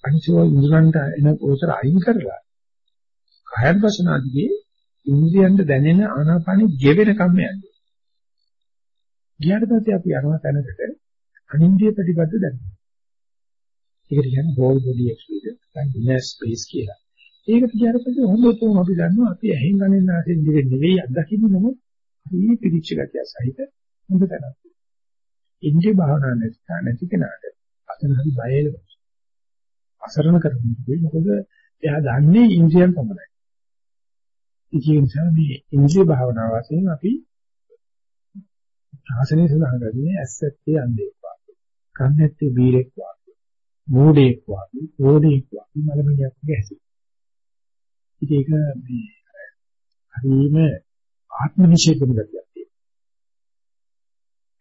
අනිසෝ ඉන්ද්‍රයන්ට එන ඕසර අයින් කරලා කායන වසනාදී ඉන්ද්‍රියන්ට දැනෙන ආනාපානෙ ගෙවෙන කම්ම යන්නේ. ගියාට පස්සේ අපි යනවා තැනකට අනින්ද්‍රිය ප්‍රතිපද දැනෙනවා. ඒකට කියන්නේ whole body experience නැත්නම් inner space කියලා. ඒකට ගියාට පස්සේ හොඳටම අපි දන්නවා අපි ඇහෙන් ගන්න ආසෙන් දිවෙ නෙවෙයි අත්දකින්න නම මේ පිළිච්ච ගතිය සහිත හොඳ තැනක්. ඉන්ද්‍රිය භාවනා නැති නැති කෙනාට අතන හරි බයල අසරණ කරන්නේ මොකද එයා දන්නේ ඉන්ද්‍රියන් පමණයි. ඒ නිසා මේ ඉන්ද්‍රිය භාවනාව වශයෙන් අපි ශාසනයේ සඳහන් කරන්නේ ඇස්සත්තේ අන්දේක් වාගේ. කන්නැත්තේ බීරෙක් වාගේ. මෝඩෙක් වාගේ, ඕඩෙක් වාගේ මලමිණියක් ගැසි. ඉතින් ඒක මේ හරිම ආත්ම නිෂේධන ගතියක් තියෙනවා.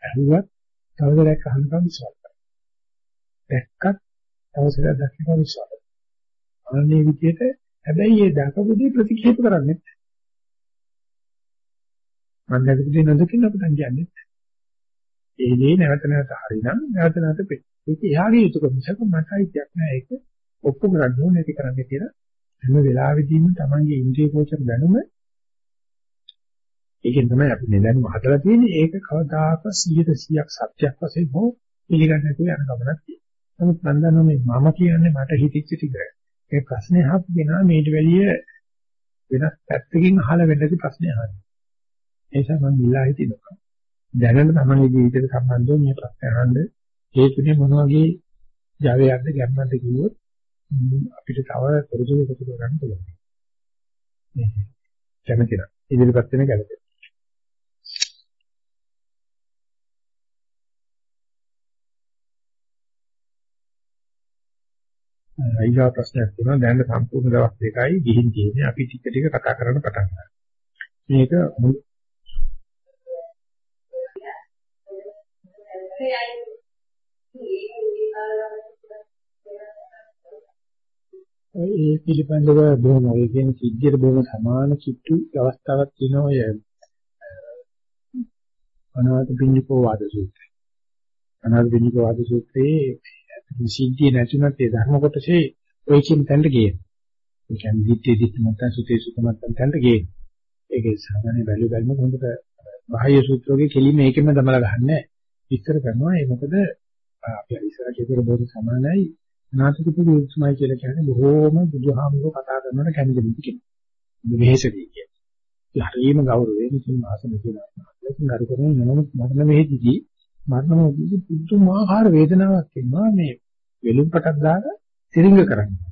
අහුවත් තවදරක් අහන්නකම් විශ්වාස කරනවා. දැක්කත් තවසරක් දකින්න විශ්වාස කරනවා. අනේ විදිහට හැබැයි ඒ දකපුදී ප්‍රතික්ෂේප කරන්නේ නැහැ. මම දැකපු නොදකින් අපිට කියන්නේ. ඒ දේ නැවත නැවත හරිනම් නැවත නැවත පෙයි. ඒක එයාගේ යුතුයකම මිසක මට අයිතියක් නෑ ඒක ඔප්පු කරන්න ඕනේ නැති කරන්න කියලා හැම වෙලාවෙදීම තමන්ගේ ඉන්ද්‍රිය ගෝචර දැනුම ඒකෙන් තමයි අපි මේ දැනුම හදලා තියෙන්නේ ඒක කවදාක 100%ක් සත්‍යයක් වශයෙන් හෝ පිළිගන්න නැතුව යන ගමනක් තියෙනවා. නමුත් මම දන්නවා මේ මම කියන්නේ මට හිතෙච්ච ටික. ඒ ප්‍රශ්නේ අහපුගෙනා මේට වැඩිය වෙනස් පැත්තකින් අහලා වෙන්නදී ප්‍රශ්නේ අහන්නේ. ඒ නිසා මම ඉල්ලා හිටිනවා. දැනන තමන්ගේ ජීවිතයට සම්බන්ධව මේ ප්‍රශ්න අහන්න හේතුනේ මොන වගේ ජවයක්ද ගැම්මක්ද කිව්වොත් අපිට තව පරිසර එකතු කරගන්න පුළුවන්. මේ කැමති නම් ඉදිරිපත් වෙන ගැළපෙන. අයියා ප්‍රශ්නයක් තියෙනවා දැන් සම්පූර්ණ දවස් දෙකයි ගිහින් තියෙන්නේ අපි ටික ටික කතා කරන්න පටන් ගන්නවා. මේක ඒ පිළිබඳව බොහොම ඒ කියන්නේ සිද්ධියට බොහොම සමාන කිට්ටු අවස්ථාවක් තියෙනවා ඔය අනාථ පින්නිකෝ වාද සූත්‍රය. අනාථ පින්නිකෝ වාද සූත්‍රයේ සිද්ධිය නැතුණත් ඒ ධර්ම කොටසේ ඔය කියන තැනට ගියේ. ඒ කියන්නේ දිත්තේ දිත්ත මත සුතේ සුත මත තැනට ගියේ. ඒකේ සාමාන්‍ය වැලිය බැලුම හොඳට බාහ්‍ය සූත්‍රෝගේ කෙලිම ඒකෙම දමලා ගහන්නේ විස්තර කරනවා ඒ මොකද අපි ඉස්සර කියපු බොහොම සමානයි නාතික පුදුමයි කියලා කියන්නේ බොහෝම බුදුහාමුදුරුවෝ කතා කරනවට කැමති කෙනෙක්. වෙහෙසදී කියන්නේ. ඒ හරියම ගෞරවයෙන් ඉතින් ආසන කියලා. ඒකෙන් අර කරන්නේ නමුත් මරණ වෙහෙදිදී මරණ මොහොතදී පුදුමාකාර වේදනාවක් එනවා මේ වෙලුම් පටක් දාලා තිරිංග කරන්නේ.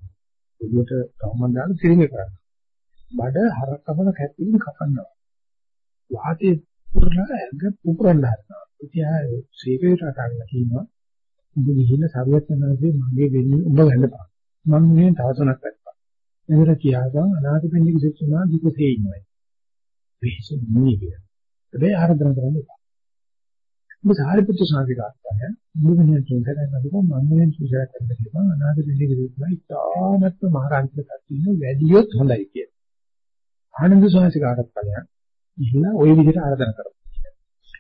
ඔළුවට තවමන් දාලා තිරිංග කරන්නේ. බඩ හරකවල කැපිලින් කපනවා. වාතයේ පුරලා ඇඟ පුපුරන්න හදනවා. ඉතින් ආ සීවේට අටන්න කියනවා. උඹ ගිහිල්ලා සරුවචනන්සේ මගේ වෙන්නේ උඹ වැළපන්. මම මේ තව තුනක් වැළපන්. එතන කියාගම් අනාථපිණ්ඩික සුසුමා දුකේ ඉන්නවා. විශේෂ නෙමෙයි කියලා. හැබැයි ආරාධනා කරන්න එපා. ඔබ සාරිපුත්‍ර සාධිකාරය මුළුමනිය චුන්දරයන් අදකෝ මන්දෙන් සුසාර කරන්න කියපන් අනාථපිණ්ඩික සුසුමා ඉතාමත්ම මහාරාන්තික කට්ටිය වැඩියොත් හොඳයි කියලා. ආනන්ද සාධිකාරත් බලයන් ඉහිලා ওই විදිහට ආරාධනා කරනවා.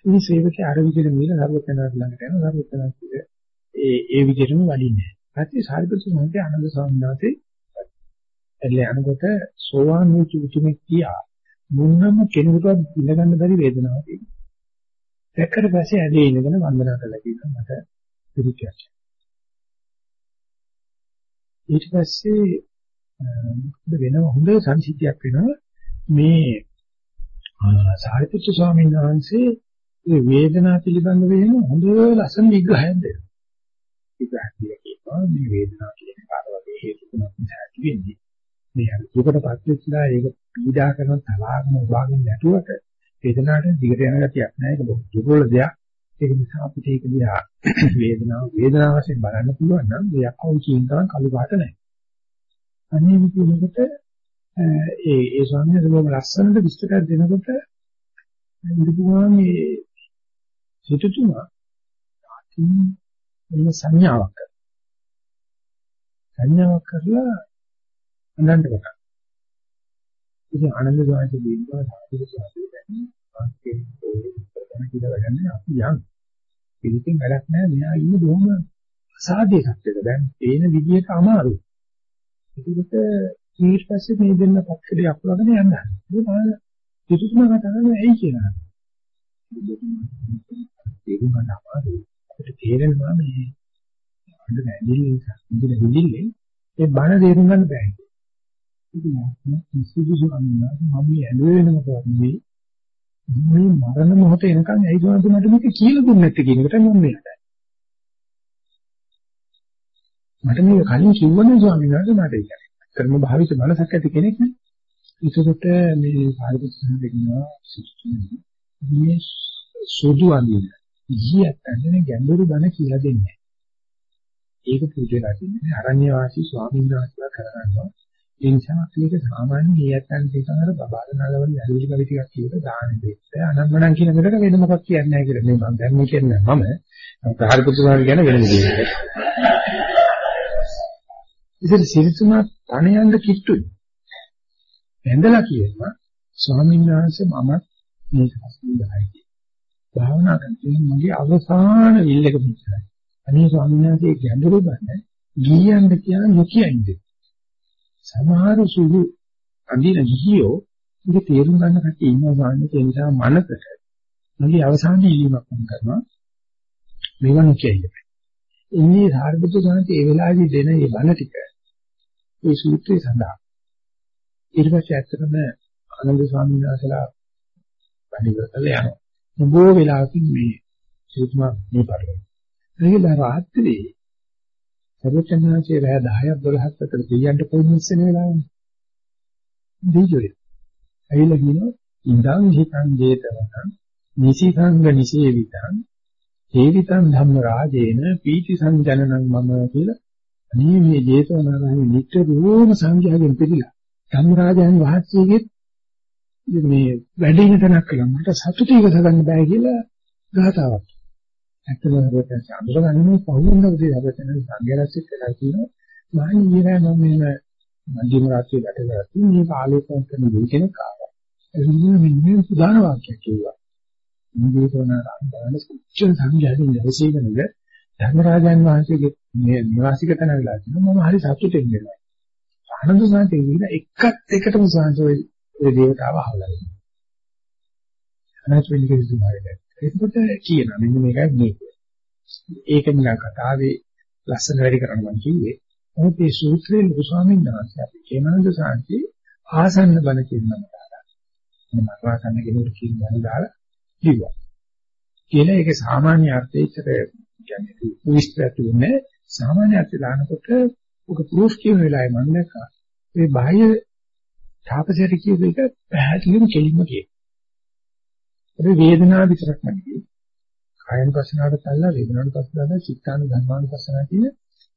ඉතින් සේවකයා අර විදිහට මිල සර්වඥාන්ත ළඟට යනවා සර්වඥාන්ත ඒ ඒ විදිහටම වඩින්නේ. ඊපස්සේ සාරිපුත්‍ර සාන්තේ ආනන්ද ස්වාමීන් වහන්සේ එල්ල යනකොට සෝවාන් වෙච්ච උතුමෙක් කියා මුන්නම කෙනෙකුට ඉඳගන්න බැරි වේදනාවක් තියෙනවා. දැක්කට පස්සේ ඇදී ඉඳගෙන වන්දනා කළා කියනවා මට පිළිච්චයක්. ඊට පස්සේ මොකද වෙනව හොඳ සංසිද්ධියක් වෙනවා මේ සාරිපුත්‍ර ස්වාමීන් වහන්සේ මේ වේදනාව පිළිබඳ වෙන හොඳ ලස්සන විග්‍රහයක් දෙනවා. විග්‍රහය කියනවා මේ වේදනාව කියන කාර වගේ හේතු තුනක් නිසා ඇති වෙන්නේ. මේ අර දුකටපත් වෙච්චලා ඒක පීඩා කරන තලාගෙන උභාගෙන් නැතුවට වේදනාවට දිගට යන ගතියක් නැහැ. ඒක දුර්වල දෙයක්. ඒක නිසා අපිට ඒක දිහා වේදනාව වේදනාව වශයෙන් බලන්න පුළුවන් නම් මේ අකවුන් කියන තරම් කළු පාට නැහැ. අනේ විදිහකට ඒ ඒ ස්වාමීන් වහන්සේ ලස්සනට විස්තර දෙනකොට ඉඳපුවා මේ සිටුතුමා අතින් එන සංඥාවක් කරනවා. සංඥාවක් කරලා අනන්ත කොට. ඉතින් ආනන්ද සාහිත්‍ය දීලා සාහිත්‍ය සාහිත්‍ය දැන්නේ වාක්‍යයේ ප්‍රධාන කියලා ගන්නේ අපි යන්. පිළිතින් වැඩක් නැහැ මෙයා ඉන්නේ බොහොම අසාධ්‍ය සත්‍යක. දැන් තේන විදියට අමාරුයි. ඒකට ඊට පස්සේ මේ දෙන්න පක්ෂේ අකුලගෙන යන්න. ඒක බලන්න සිටුතුමා කතා කරන්නේ ඇයි කියලා. තේරුම් ගන්න අමාරුයි. අපිට තේරෙනවා මේ අඬ නැදිලි ඉඳලා හිලින්නේ ඒ බණ තේරුම් ගන්න බෑ. ඉතින් සුදුසු අන්නා මම මේ ඇඬුවේ වෙන මොකක්ද මේ මේ මරණ මොහොත එනකන් ඇයි දුන්නද මට මේක කියලා දුන්නේ නැත්තේ කියන එකට මම මේකට. මට මේක කලින් කිව්වනේ ස්වාමීන් වහන්සේ මට ඒක. කර්ම භාවිත බලසක් ඇති කෙනෙක් නේ. ඒකට මේ සාහිත්‍ය සංකේතනවා මේ සුදු අඳින ඊයත් අඳින ගැඹුරු බණ කියලා දෙන්නේ. ඒක පුදුලා තින්නේ අරණ්‍ය වාසී ස්වාමීන් වහන්සේලා කරගන්නවා. ඒ නිසා අපි මේක සාමාන්‍ය ඊයත්යන් දෙකන අර බබාලනාලවල ඇවිලි කවි ටිකක් කියලා දාන දෙන්න. අනම්මනම් කියන එකට වෙන මොකක් කියන්නේ නැහැ කියලා මේ මම දැන් මේ කියන්නේ මම ප්‍රහාර පුදුමාර කියන වෙන විදිහකට. ඉතින් සිරිතුමා තනියඳ කිට්ටුයි. ඇඳලා කියනවා ස්වාමීන් වහන්සේ මම මේ සම්බන්ධයි. භාවනා කරන්නේ මගේ අවසාන විල්ලක පිටයි. අනේ ස්වාමීන් වහන්සේ ගැඹුරු බණ ගියන්න කියන නොකියින්ද. සමහර සුළු අඳින ගිහියෝ මේක තේරුම් ගන්න කට්ටිය ඉන්නවා ගන්න ඒ නිසා මනසට මගේ අවසාන ඉල්ලීමක් මම කරනවා මේව නොකියින්ද. ඉන්නේ සාර්ථක සාන්ති ඒ වෙලාවේදී දෙන මේ බණ ටික ඒ සූත්‍රයේ සඳහන්. ඊට පස්සේ ඇත්තටම ආනන්ද ස්වාමීන් වහන්සේලා වැඩිවතල යනවා. බොහෝ වෙලාවකින් මේ සිතුමා මේ පරිදි. ඒකලා රාත්‍රියේ සර්වචන්නාචේ රෑ 10ක් 12ක් අතර දෙයයන්ට කොයි මිස්සන වෙලාවනේ. දීජෝය. ඇවිල්ලා කියනවා ඉඳන් හිතන් ජේතවන නිසිසංග නිසේවිතං හේවිතං ධම්ම රාජේන පීති සංජනනං මම කියලා අනේ මේ ජේතවනාරාමේ නිතරම සංඝයාගෙන් පිළිලා ධම්ම රාජයන් වහන්සේගේ මේ වැඩිම තැනක් කියලා මට සතුටු ඉවස ගන්න බෑ කියලා ගාතාවක්. ඇත්තම හොරට අඳුරගන්නේ පහුවෙන්න උදේ අපතන සංඝරසිත වෙලා කියනවා මම ඊරා මම මේ මධ්‍යම රාත්‍රියේ වැඩ කරලා මේ ආලෝකම් කරන දෙය කෙනෙක් ආවා. ඒ නිසා මෙන්න සුදාන වාක්‍යයක් කිව්වා. මේ දේශනාව බලන සුච්ච සංඝයාගෙන් දැසීගෙනද ධර්මරාජන් වහන්සේගේ මේ නිවාසික තැන වෙලා තිනවා මම හරි සතුටින් වෙනවා. ආනන්ද සාන්තේ කියන එකත් එකටම සාන්තෝයි ඒ දේවතාව අහලා ඉන්නවා. අනාත් වෙන්නේ කිසිමාරද. ඒකට කියනවා මෙන්න මේකයි මේ. ඒක නිකන් කතාවේ ලස්සන වැඩි කරන්න මම කිව්වේ. මොකද මේ සූත්‍රයේ ලොකු ස්වාමීන් වහන්සේ අපි කේමනන්ද සාන්ති ආසන්න බණ කියනවා දාලා. මම ආසන්න කෙනෙකුට කියන බණ දාලා කිව්වා. කියලා ඒක සාමාන්‍ය අර්ථයකට කියන්නේ විස්තර තුනේ සාමාන්‍ය අර්ථය දානකොට ඔක ප්‍රූෆ් කියන වෙලාවේ මම දැක්කා. මේ බාහ්‍ය තාපසයට කියපු එක පැහැදිලිවම කෙලින්ම කියනවා. ඒ වේදනාව විතරක් නෙවෙයි. කායන පස්සනාවට තල්ලා වේදනාවට පස්සනාවට චිත්තාන ධර්මාන පස්සනාව කියන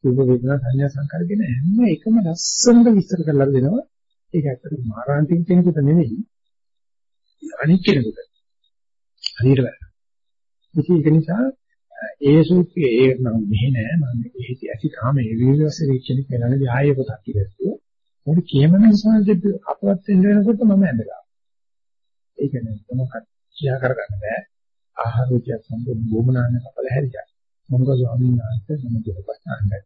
රූප වේදනා සංඥා සංකාර කියන හැම එකම ලස්සනට විස්තර කරලා දෙනවා. ඒක ඇත්තට මාරාන්තික කෙනෙකුට නෙවෙයි. අනික් කෙනෙකුට. හරියට වැඩ. ඉතින් ඒක නිසා ඒ සූත්‍රයේ ඒ නම් මෙහෙ නෑ මම මේක ඇසි තාම ඒ විවිධ කෙනෙක් වෙනනේ ආයෙ පොතක් කියලා. මොකද කියමන නිසා අපවත් වෙන්න වෙනකොට මම ඇඳලා. ඒක නේ මොකක්ද කියා කරගන්න බෑ. ආහාර විද්‍යාව සම්බන්ධ බොමනාන කපල හැරියා. මොකද ස්වාමීන් වහන්සේ මම දෙපස්සන්නේ.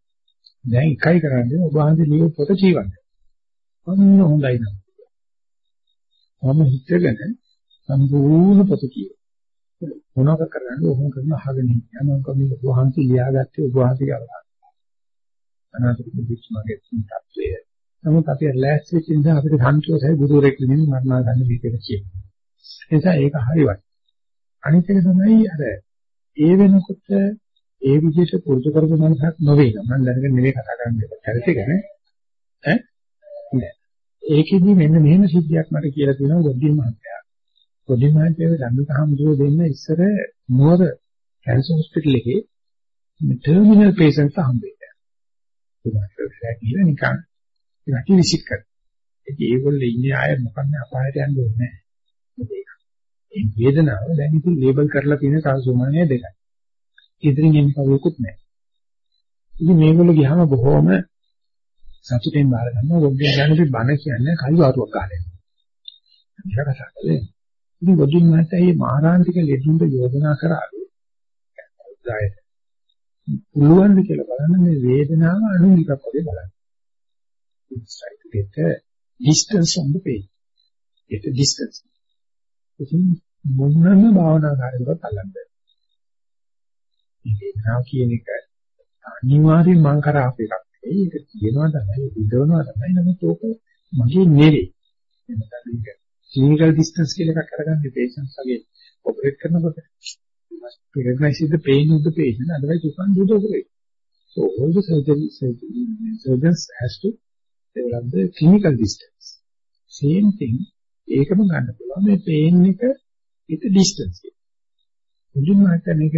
දැන් එකයි කරන්නේ ඔබ වහන්සේ ලියු පොත ජීවන්න. අන්න හොඳයි නේද? මම හිතගෙන සම්පූර්ණ පොත කියව. මොනවද කරන්නේ ඔහොම කරන අහගෙන යනවා මම කමින් ඔබ වහන්සේ ලියාගත්තේ ඔබ වහන්සේ කරලා. අනාථ බුද්ධිස්මගේ තත්ත්වය. නමුත් අපි ලෑස්ති වෙච්ච නිසා අපිට සන්තෝෂයි ගුරුවරයෙක් වෙනින් මරණා ගන්න විදිහට කියනවා. ඒ නිසා ඒක හරි වයි. අනිත් එක තමයි අර ඒ වෙනකොට ඒ විදිහට පුරුදු කරපු මනසක් නොවේ නම් මම දැනගෙන නෙවෙයි කතා කරන්නේ. හරිද ගැන? ඈ? නෑ. ඒකෙදි මෙන්න මෙහෙම සිද්ධියක් මට කියලා තියෙනවා ගොඩින් මහත්තයා. ගොඩින් මහත්තයා දඬුකහම්දුව දෙන්න ඉස්සර නුවර කැන්සර් හොස්පිටල් එකේ ටර්මිනල් පේෂන්ට්ස් හම්බෙන්නේ. ඒක කියලා නිකන් ඉතින් විසිට කරා. ඉතින් ඒගොල්ලෝ ඉන්නේ ආයෙ මොකක්ද අපායට යන්න ඕනේ නැහැ. ඒ වේදනාව දැන් ඉතින් ලේබල් කරලා තියෙන තව සුමානිය දෙකයි. ඉදිරියෙන් එන්න කවුරුකුත් නැහැ. ඉතින් මේගොල්ලෝ ගියාම බොහොම සතුටෙන් බාර ගන්නවා. ගොඩේ යනදී බණ කියන්නේ කයි වාරුවක් ගන්න. ඒක කසකලේ. ඉතින් ගොඩින් මහත්තයා මේ මහාරාන්තික ලෙඩුන්ට යෝජනා කරාලු. උදායට. පුළුවන් ද කියලා බලන්න මේ වේදනාව අනුනිකක් වගේ බලන්න. It's try to get a distance from the pain. Get a distance. ඉතින් මොනම භාවනා කාර්යයකට අල්ලන්න බෑ. වේදනාව කියන එක අනිවාර්යෙන් මං කරා අප එකක්. ඒක කියනවා තමයි විදවනවා තමයි නමුත් ඕක මගේ නෙවෙයි. එතන ඒක ක්ලිනිකල් ඩිස්ටන්ස් කියලා එකක් කරගන්න patients වගේ ඔපරේට් කරනකොට recognize the pain of the patient otherwise you can't do the operation. So all the surgery, surgery surgeons has to develop the clinical distance. Same thing ඒකම ගන්න පුළුවන් මේ pain එක it distance එක. මුලින්ම හිතන්නේ මේක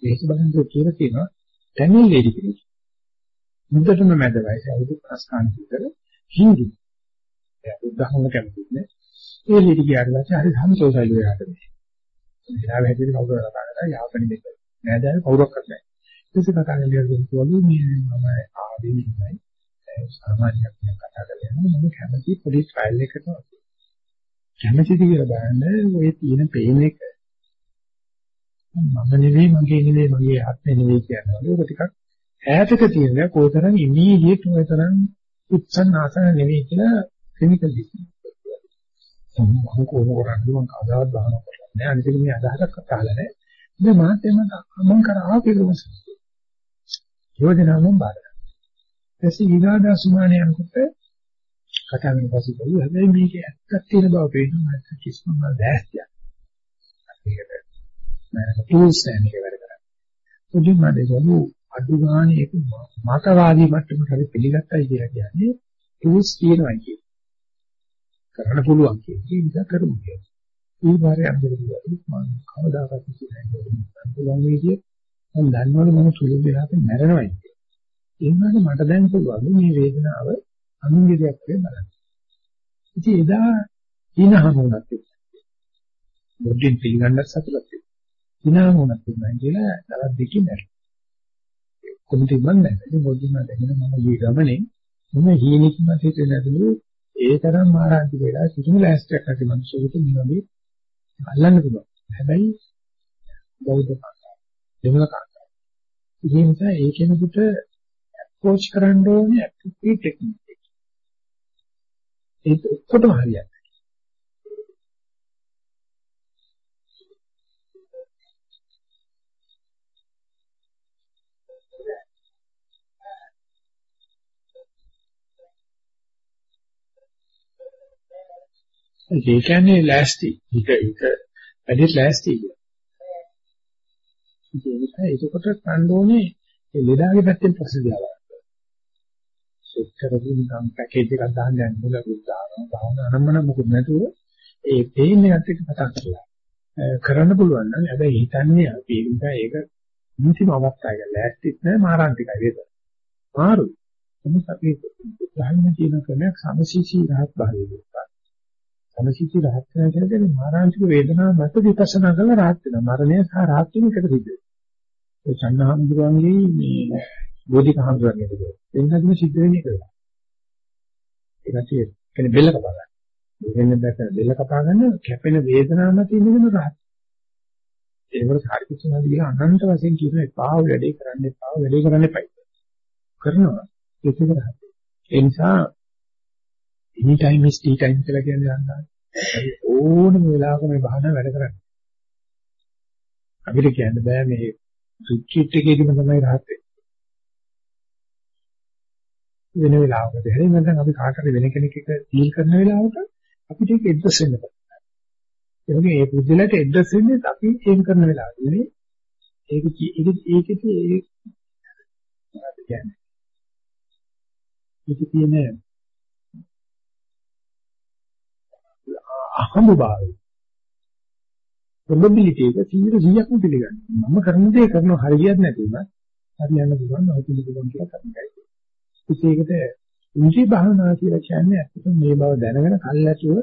බෙහෙත් බලන්න කියලා කියනවා තැනින් ලේඩි කෙනෙක්. මුදටම මැද වයස අවුරුදු 50 විතර හින්දු. එයා උදාහරණ කැමතිද? ඒ ලේඩි ගියාට පස්සේ හරි සම්තෝෂයි ඔයාට මේ. එයා හැදෙන්නේ කවුරුද කරන්නේ යාපනි දෙක. නෑදෑයෝ කවුරක් කරන්නේ. ඊට කතා කරලා කිව්වලු මේ මම ආදී ඉන්නයි. සාමාන්‍යයෙන් කතා කරලා යනවා මම කැමති පොඩි ට්‍රයිල් එකකට කැමතිද කියලා බලන්න ඔය තියෙන පේන එක මම නෙවෙයි මගේ නෙවෙයි මගේ ආත්මෙ නෙවෙයි කියනවා. ඒක ටිකක් ඈතක තියෙන කොතරම් ඉමීඩියට් ඔයතරම් උත්සන්න ආසන නෙවෙයි කියලා කෙමිකල් ඩිස්ටන්ස්. මම කොහොම කරන්නේ මම කවදාවත් බහන කරලා නෑ. අනිත් එක මේ අදහසක් කතාලා නෑ. මේ මාතේම මම කරා පිළිගමස. යෝජනා මම බාරගන්න. එසේ ඊගාදා සුමානේ යනකොට කතා වෙන පස්සේ බලුවා හැබැයි මේක ඇත්තක් තියෙන බව පේනවා මට කිසිම දැස්තියක්. ඒකට මම ටූල්ස් නැන්නේ වැඩ කරන්නේ. මුලින්ම දෙගොල්ලෝ අඩු ගානේ ඒක මතවාදී මට්ටමට හරි පිළිගත්තයි කියලා කියන්නේ ටූල්ස් තියෙනවා කියන. කරන්න පුළුවන් කියන එක නිසා කරමු කියලා. මේ වාරේ අන්දරදී මම කවදාකවත් කියන්නේ නැහැ. පුළුවන් විදිය මම දන්නවනේ මම සුළු වෙලාවක මැරෙනවා කියලා. ඒ වුණාට මට දැන් පුළුවන් මේ වේදනාව අනුන්ගේ දෙයක් කියලා බලන්න. ඉතින් එදා ඊනහමුණක් තිබුණා. මුදින් පිළිගන්නත් සතුටක් විනාමුණක් තිබුණා කියලා දවස් දෙකකින් මැරෙනවා. කොහොමද ඉන්නන්නේ? ඉතින් මොකද මම දැනෙන මම ජී ගමනේ මම හීනෙකින් හිතේ නැතුළු ඒ තරම් මාරාන්තික වෙලා කිසිම ලෑස්තියක් නැති මිනිස්සුන්ට මේ වගේ අල්ලන්න පුළුවන්. හැබැයි බෞද්ධ කාර්යය. දෙමළ කාර්යය. ඒ නිසා ඒ කෙනෙකුට අප්‍රෝච් කරන්න ඕනේ ඇප්ලිකේට් ටෙක්නික්. ඒක ඔක්කොටම හරියන්නේ. ඒ කියන්නේ ලෑස්ති. හිත හිත වැඩි ලෑස්ති කියන. ඒ නිසා ඒකට ගන්න ඕනේ ඒ ලෙඩාගේ පැත්තෙන් ප්‍රශ්න දිහා බලන්න. සෙක්ටරකින් නම් පැකේජ් එකක් දාන්න යන මුල දානවා. භාවනා අනම්මන මොකුත් නැතුව ඒ පේන එකත් එක්ක කතා කරලා කරන්න පුළුවන් නම් හැබැයි හිතන්නේ අපි ඒක නිසිම අවස්ථාවක ලෑස්තිත් නැහැ මාරාන්තිකයි වේද. මාරුයි. නමුත් අපි ධර්ම කියන ක්‍රමයක් සමසීසී රහත් භාවයේ දුක්ඛ. සමසීසී රහත් වෙන කියන්නේ මාරාන්තික වේදනාව මත විපස්සනා කරලා රහත් වෙනවා. මරණය සහ රහත් වීම එකට සිද්ධ වෙනවා. ඒ සන්නාහඳුරන්ගේ මේ බෝධික හඳුරන්නේ ඒක. එන්නදිම සිද්ධ වෙන්නේ ඒක. ඒකට කියන්නේ බෙල්ල කපා ගන්න. දෙන්න දැක බෙල්ල කපා ගන්න කැපෙන වේදනාව මත ඉඳගෙන රහත්. ඒකවල සාරිපුත්‍රනාදී අනන්ත වශයෙන් කියන එපා වැඩේ කරන්න එපා වැඩේ කරන්න එපයි. කරනවා ඒක රහත්. ඒ නිසා any time is tea time කියලා කියන්නේ දන්නවා. ඕනම වෙලාවක මේ භාවනාව වැඩ කරන්නේ. අපිට කියන්න බෑ මේ රිට්‍රීට් එකේදීම තමයි rahat වෙන වෙලාවකට හරි නැත්නම් අපි කාට හරි වෙන කෙනෙක් එක්ක ඩීල් කරන වෙලාවක අපිට ඒක ඇඩ්‍රස් වෙන්න බෑ. ඒ වගේ ඒ පුද්ගලයාට ඇඩ්‍රස් වෙන්නේ අපි ඒම් කරන වෙලාවට නෙවෙයි. ඒක ඒක ඒකේ ඒ මොකක්ද කියන්නේ? ඒක තියෙන අහඹ භාවය. probability එක 100%ක්ම පිළිගන්නවා. මම කරන දේ කරනවා හරියට නැති වුණත් හරියන්න පුළුවන් නොකිලි පුළුවන් කියලා කරන්නයි. ඒකේකට ඉන්ද්‍රිය භාවනා කියලා කියන්නේ ඇත්තටම මේ බව දැනගෙන කල්ැතුව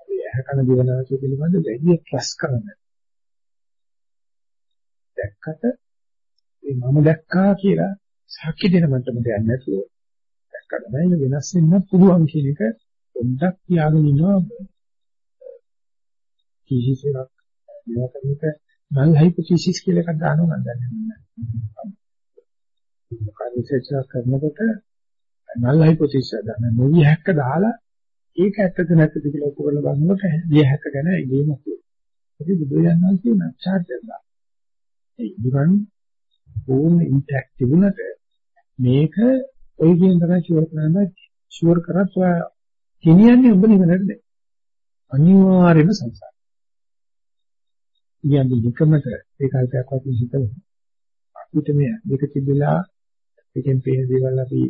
අපි ඇහැකන දිවනාසය පිළිබඳ වැඩි ට්‍රස්ට් කරන්න. දැක්කට මේ මම දැක්කා කියලා සාක්ෂි දෙන මට්ටමට යන්නේ නැතුව දැක්කට නෑ වෙනස් වෙන්න පුළුවන් කියන එක පොඩ්ඩක් තියාගෙන ඉන්නවා තීසිස් එකක් මේකට නල් හයිපොතීසිස් කියලා එකක් දානවා මම දන්නේ නැහැ. මොකද රිසර්ච් එකක් කරනකොට නල් හයිපොතීසිස් දාන නොවිය හැක්ක දාලා ඒක ඇත්තද නැත්තද කියලා ඔප්පු කරලා බලනකොට විය හැක්ක ගැන ඉගෙනීම තියෙනවා. ඒක බුදුයන්වන් කියන චාර්ට් එකක්. ඒ ඉවන් ඕන ඉන්ටැක්ට් තිබුණට මේක ඔය කියන තරම් ෂුවර් කරන්න ෂුවර් කරත් ඔය ගෙනියන්නේ ඔබ නිවනට නෙවෙයි. අනිවාර්යයෙන්ම සංසාර. කියන්නේ එකමත ඒ කල්පයක් වගේ හිතමු. අපිට මේ දෙක තිබිලා එකෙන් පේන දේවල් අපි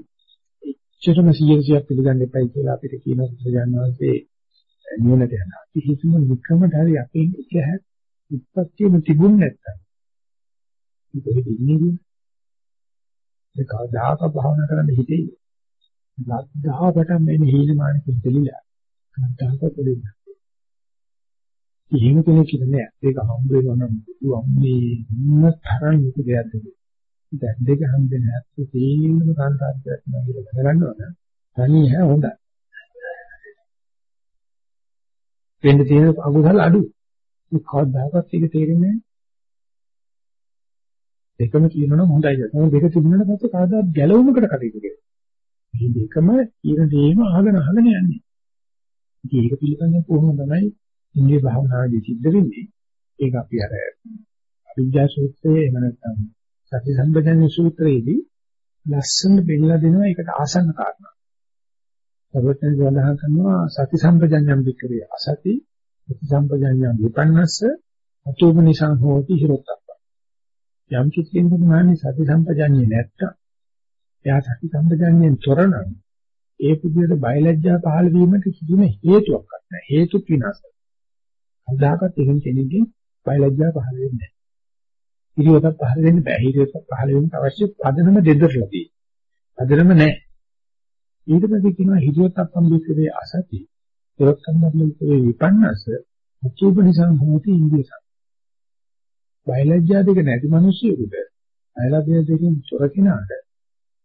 එච්චරම 100ක් පිළිගන්න එපයි කියලා අපිට කියන බුදුජානනාංශේ නිවනට යනවා. අපි හිතමු නිකමට හරි අපේ එක උත්පත්තියම තිබුණ නැත්තම්. ඒක ඉන්නේ ඒ කවදාක භාවනා කරන්න හිතෙයි. ලද්දාවට මෙන්න හීනමානක දෙලිලා. කවදාක දෙලිලා. එහෙම කෙනෙක් කියන්නේ ඒක හම්බ වෙනවා නම් බුදු අම්මේ මොන තරම් යුතු දෙයක්ද දැන් දෙක හම්බෙන්නේ නැත්නම් තේින්නම කාන්තාරයක් නෑ කියලා දැනගන්නවා නම් තනිය හැ හොඳයි වෙන්න තියෙන අකුසල අඩු මේ කවදාකවත් ඒක තේරෙන්නේ දෙකම කියනවනම් හොඳයි කියලා. දෙක තිබුණාට පස්සේ කවදාවත් ගැලවුමකට කටයුතු කරනවා. මේ දෙකම කියන දේම අහගෙන අහගෙන යන්නේ. ඉතින් ඒක පිළිබඳව කොහොමද තමයි ඉන්දිය භාවනාවේදී සිද්ධ වෙන්නේ ඒක අපි අර අවිජ්ජා සූත්‍රයේ එහෙම නැත්නම් සති සම්පජන්‍ය සූත්‍රයේදී ලස්සන බෙල්ලා දෙනවා ඒකට ආසන්න කාරණා. සර්වඥයන් සඳහන් කරනවා සති සම්පජන්‍යම් වික්‍රිය අසති සති සම්පජන්‍යම් විපන්නස්ස අතුපනිසං හෝති හිරොත්තප්ප. යම් කිසියෙකුට මාන්නේ සති සම්පජන්‍ය නැත්තම් එයා සති සම්පජන්යෙන් තොරනම් ඒ පුදුරේ බයලජ්ජා පහළ වීමට කිසිම හේතුවක් නැහැ. හේතු විනාශ. අදාකත් එහෙම කෙනෙක්ගෙන් බයලජ්ජා පහළ වෙන්නේ නැහැ. හිරියොතක් පහළ වෙන්න බෑ. හිරියොතක් පහළ වෙන්න අවශ්‍ය පදනම දෙදරලා තියෙනවා. පදනම නැහැ. ඊට පස්සේ කියනවා හිරියොතක් සම්බුද්ධේ අසති. ඒවත් සම්බන්ධයෙන් විපන්නස අචූප නිසා හොති ඉන්දියස. බයලජ්ජා දෙක නැති මිනිස්සුෙකුට බයලජ්ජා දෙකෙන් තොර කෙනාට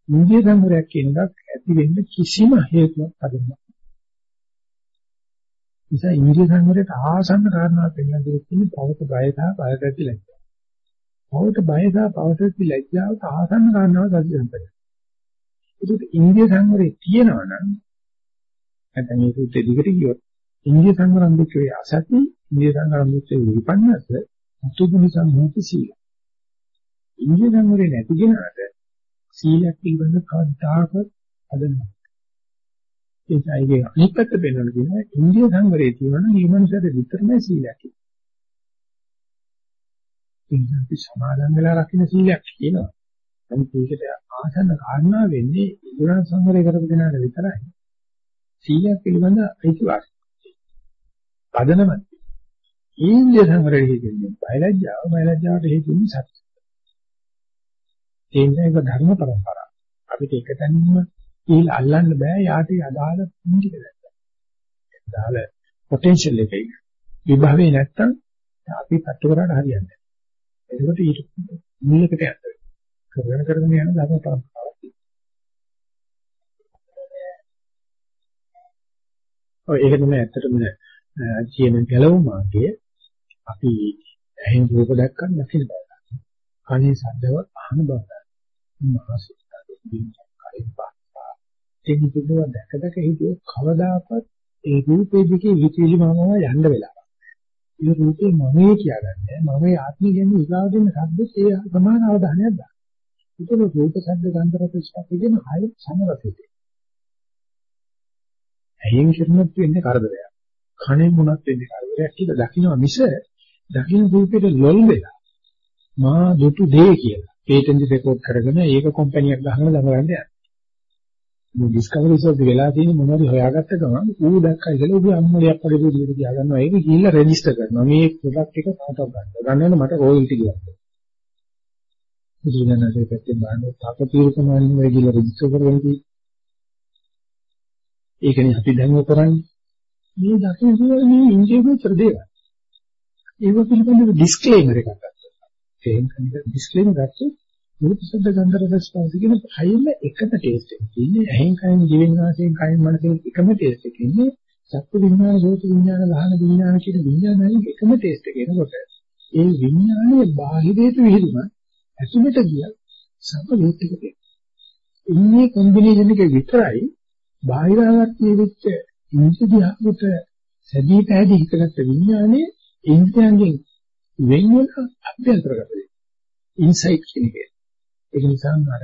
ඉන්දිය සංවරයක් කියන එකක් ඇති වෙන්න කිසිම හේතුවක් හදන්න නිසා ඉන්ද්‍රිය සංවරයට ආසන්න කාරණා පෙන්වන්න දෙන්නේ පවත බය සහ බයට ඇති ලැජ්ජාව. පවත බය සහ පවත ඇති ලැජ්ජාවට ආසන්න කාරණාව සති සම්පදයි. ඒක ඉන්ද්‍රිය සංවරේ තියෙනවා නම් නැත්නම් මේ සූත්‍රෙ දිගට ගියොත් ඉන්ද්‍රිය සංවරම් දෙකේ අසති ඉන්ද්‍රිය සංවරම් දෙකේ විපන්නස අතුගුණ සම්මුති සීල. ඉන්ද්‍රිය සංවරේ නැති කෙනාට සීලයක් පිළිබඳ කවදාකවත් අදන්නේ ඒකයි අනිත් පැත්ත පෙන්වන්න කියනවා ඉන්දිය සංවරයේ තියෙනවා මේ මනුස්සයාට විතරමයි සීලයක්. ඒක අපි සමාදන් වෙලා රකින්න සීලයක් කියනවා. නමුත් ඒකට ආසන්න කාරණා වෙන්නේ ඉන්ද්‍රිය සංවරය කරපු කෙනාට විතරයි. සීලයක් පිළිබඳ අයිතිවාසිකම්. පදනම. ඉන්දිය සංවරයේ කියන්නේ බයලජ්ජාව බයලජ්ජාවට හේතුන්නේ සත්‍ය. ඒ නිසා ඒක ධර්ම પરම්පරාව. අපිට එක තැනින්ම ඊළ අල්ලන්න බෑ යාට අදාළ ටික දැක්ක. අදාළ පොටෙන්ෂල් එකයි. විභවයේ නැත්තම් අපි පත්තු කරාට හරියන්නේ නැහැ. ඒකට ඊට මූලිකට යන්න වෙනවා. කරගෙන කරගෙන යන ධර්ම පරම්පරාවක් ඔය ඒක තමයි ඇත්තටම කියන ගැලවුම් මාර්ගය අපි ඇහෙන් රූප දැක්කම නැතිල බව. කනේ ශබ්දව අහන බව. මහසිතාවේ කයින් පාස්සා. ඒක පිටුව දැක දැක හිතුව කවදාකවත් ඒ රූපේ දිගේ විචිලි මමව යන්න වෙලා. ඒ රූපේ මමයි කියලාන්නේ මමයි ආත්මය කියන්නේ ඊගාව දෙන ශබ්දේ ඒ සමාන අවධානයක් දාන්න. ඒක රූප ශබ්ද ගන්ධ රස ස්පර්ශ කියන හය සමරසිතේ. ඇයෙන් කිරුණොත් වෙන්නේ කරදරයක්. කණෙන් මොනක් වෙන්නේ කරදරයක් කියලා දකින්න මිස දකින්න රූපෙට ලොල් වෙලා මා දුටු දේ කියලා පේටන්ට් රෙකෝඩ් කරගෙන ඒක කම්පැනියක් ගහගෙන ළඟ යනවා. මේ ඩිස්කවරිස් වලදී වෙලා තියෙන මොනවද හොයාගත්ත ගමන් ඌ දැක්කයි කියලා ඌ අම්මලියක් වගේ දුරියට ගියා ගන්නවා ඒක ගිහිල්ලා රෙජිස්ටර් කරනවා මේ ප්‍රොඩක්ට් එක කාටවත් ගන්න. ගන්න මට රොයල්ටි කියලා. ඉතින්නසේ පැත්තෙන් බලනකොට තාක තීරකමාලින් වෙයි කියලා රෙජිස්ටර් කරගෙන තියෙන්නේ. ඒකනේ අපි දැන් කරන්නේ. මේ දකින්න මේ ඉන්ජිනේරු දේවල්. ඒක පිළිබඳව ඩිස්ක්ලේමර් එකක් ගත්තා. ඒක නිකන් ඩිස්ක්ලේමර් ගත්තොත් රූප ශබ්ද ගන්ධ රස ස්පර්ශ කියන හයිම එකම ටේස්ට් එක. ඉන්නේ ඇහෙන් කයින් දිවෙන් නාසයෙන් කයින් මනසෙන් එකම ටේස්ට් එක. ඉන්නේ සත්ත්ව විඥාන, සෝත විඥාන, ලහන විඥාන කියන විඥානයන් එකම ටේස්ට් එක එනකොට ඒ විඥානයේ බාහිරයට විහිදුම ඇතුළට ගිය සමලෝත් එක තියෙනවා. ඉන්නේ කොම්බිනේෂන් එක විතරයි බාහිරාවර්තී වෙච්ච ඉන්ද්‍රියයකට සැදී පැහැදී හිතගත්ත විඥානයේ ඉන්ද්‍රියයන්ගෙන් වෙන් වෙන අභ්‍යන්තරගත ඉන්සයිට් කියන එක. ඒක නිසා අර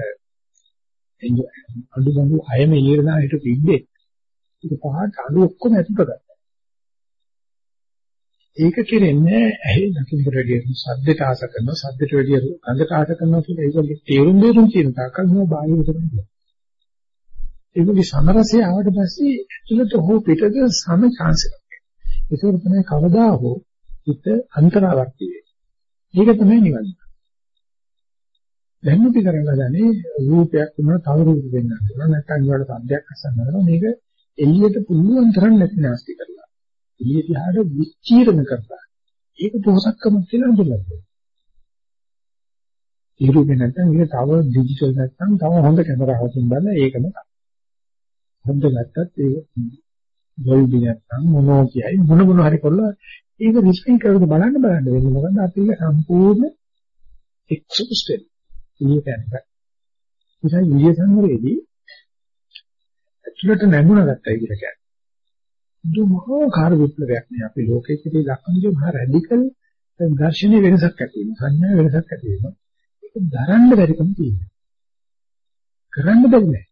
අඩු බඳු අයම එළියට දාන හිට පිද්දේ ඒක පහට අඩු ඔක්කොම ඇතුළට ගත්තා. ඒක කෙරෙන්නේ ඇහි දකින්නට වැඩිය සද්දට ආස කරනවා සද්දට වැඩිය ගඳට ආස කරනවා කියලා ඒකගේ තේරුම් දෙරුම් කියන තාකල් නෝ බාහිර තමයි. ඒකගේ සමරසය ආවට පස්සේ ඇතුළට හෝ පිටට සම chance එකක්. ඒක තමයි කවදා හෝ හිත අන්තරාවර්ති වෙන්නේ. ඒක තමයි නිවන. දැන් අපි කරන්න ගන්නේ රූපයක් වුණා තව රූප වෙන්නත් වෙනවා නැත්නම් ඊට සද්දයක් අසන්න කරනවා මේක එළියට පුළුවන් තරම් නැති නැස්ති කරලා. එළිය දිහාට විචීර්ණ කරලා. ඒක පොහසත්කම කියලා හඳුන්වනවා ඒ රූපේ නැත්නම් ඒක තව ඩිජිටල් නැත්නම් තව හොඳ කැමරාවකින් බලලා ඒකම හොඳ ගත්තත් ඒක ඩොල්බි නැත්නම් මොනෝ කියයි මොන මොන හරි කරලා ඒක රිස්කින් කරලා බලන්න බලන්න වෙන්නේ. මොකද අපි සම්පූර්ණ එක්ස්පෝස්ට් එළියට යනවා. නිසා ඉන්දිය සංවරයේදී ඇතුළට නැමුණ ගත්තයි කියලා කියන්නේ. දුමහාකාර විප්ලවයක් නේ අපි ලෝකෙකදී දක්වන්නේ මහා රැඩිකල් දර්ශනීය වෙනසක් ඇති වෙනවා. සංඥා වෙනසක් ඇති වෙනවා. ඒක දරන්න බැරිකම තියෙනවා. කරන්න බැරි නෑ.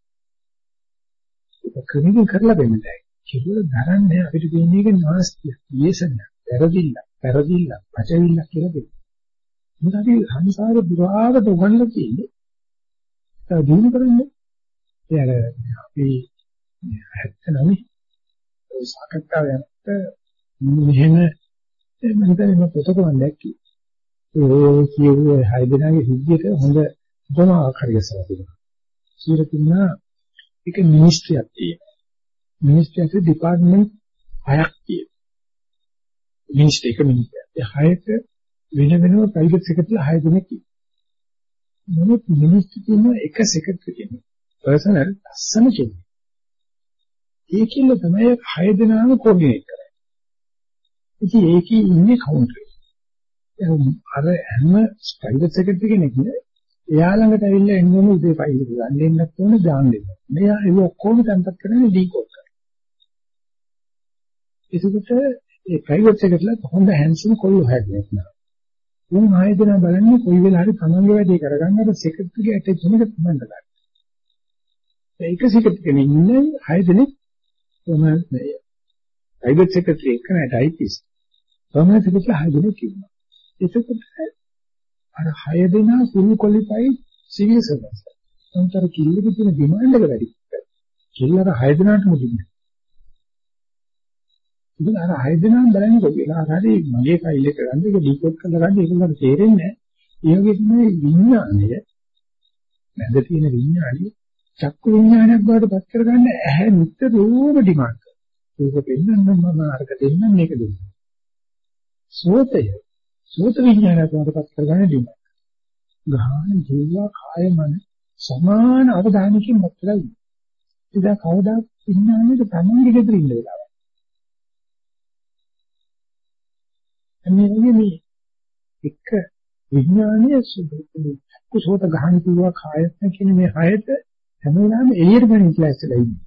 ඒක ක්‍රමයෙන් කරලා දෙන්න බෑ. කිව්වල දරන්නේ අපිට දෙන්නේ ඒක නාස්තිය, යේසන, පෙරදිල්ල, පෙරදිල්ල, පචවිල්ල කියලා දෙන්න. මොකද අපි සංසාරේ පුරාවට උගන්ලා තියෙන්නේ ඒක දිනු කරන්නේ ඒ අර අපි 79 සාකච්ඡාව යනකොට මෙහෙම මම හිතන්නේ මම පොතක මම දැක්කේ ඒ කියුවේ හය දෙනාගේ සිද්ධියට හොඳ උපමාවක් හරියසලා තිබුණා. සීල තිබුණා එක මිනිස්ට්‍රියක් තියෙනවා. මිනිස්ට්‍රියක ඩිපාර්ට්මන්ට් හයක් තියෙනවා. මිනිස්ට්‍රි එක මිනිස්ට්‍රියක්. ඒ හයක වෙන වෙනම ප්‍රයිවට් සෙක්‍රටරිලා 6 දෙනෙක් ඉන්නවා. නමුත් මිනිස්සු කියන එක සෙක්‍රටරි කෙනෙක්. පර්සනල් අස්සන කෙනෙක්. ඒකින්ද තමයි 6 දෙනාම කෝඩිනේට් කරන්නේ. ඉතින් ඒකේ ඉන්නේ කවුන්ටර්. අර හැම ප්‍රයිවට් සෙක්‍රටරි කෙනෙක් නේ එයා ළඟට ඇවිල්ලා එන්න ඕන උදේ ෆයිල් එක ගන්න දෙන්නත් ඕන දාන්න දෙන්න. මෙයා ඒක ඔක්කොම තැන්පත් කරන්නේ ඩීකෝඩ් කරලා. ඒකට ඒ ප්‍රයිවට් සෙක්‍රටරිලා හොඳ හැන්සම් කොල්ලෝ හැදෙන්නේ නැහැ. උන් ආයෙ දෙනා බලන්නේ කොයි වෙලාවරි තමන්ගේ වැඩේ කරගන්නට සෙක්‍රටරිගේ ඇටෙන්ෂන් එක තමන්ට ගන්න. ඒක සෙක්‍රටරි කෙනෙක් ඉන්නේ ආයෙ දෙනෙක් තමයි ප්‍රයිවට් සෙක්‍රටරි එක නෑ ටයිපිස්. තමයි සෙක්‍රටරි ආයෙ දෙනෙක් ඉන්නවා. එතකොට අර හය දෙනා ෆුල් ක්වොලිෆයිඩ් සිවිල් සර්වන්ට්ස්. උන්තර කිල්ලෙක තියෙන ඩිමාන්ඩ් එක වැඩි. කිල්ලර හය දෙනාටම දුන්නේ. ඉතින් අර හය දෙනාම බලන්නේ කොහේලා හරි මගේ ෆයිල් එක ගන්න එක ඩිකෝඩ් කරලා ගන්න ඒකකට තේරෙන්නේ නැහැ. ඒ වගේ තමයි විඥානය මැද තියෙන විඥානය චක්කු විඥානයක් බවට පත් කරගන්න ඇහැ නිතරම ඩිමාන්ඩ් කරනවා. ඒක දෙන්නනම් මම අරක දෙන්නම් මේක දෙන්න. සෝතය සෝත විඥානයක් බවට පත් කරගන්න ඩිමාන්ඩ්. ගාහන ජීව කාය මන සමාන අවධානයකින් මතලා ඉන්න. ඉතින් කවදා විඥානයේ තමයි ගෙදර ඉන්න වෙලාව. මේ වගේ මේ එක විඥානීය කුසෝත ගහන කිව්වා කායත් කියන මේ හයට හැම වෙලාවෙම එළියට ගන්න ඉස්ලා ඉස්සලා ඉන්නේ.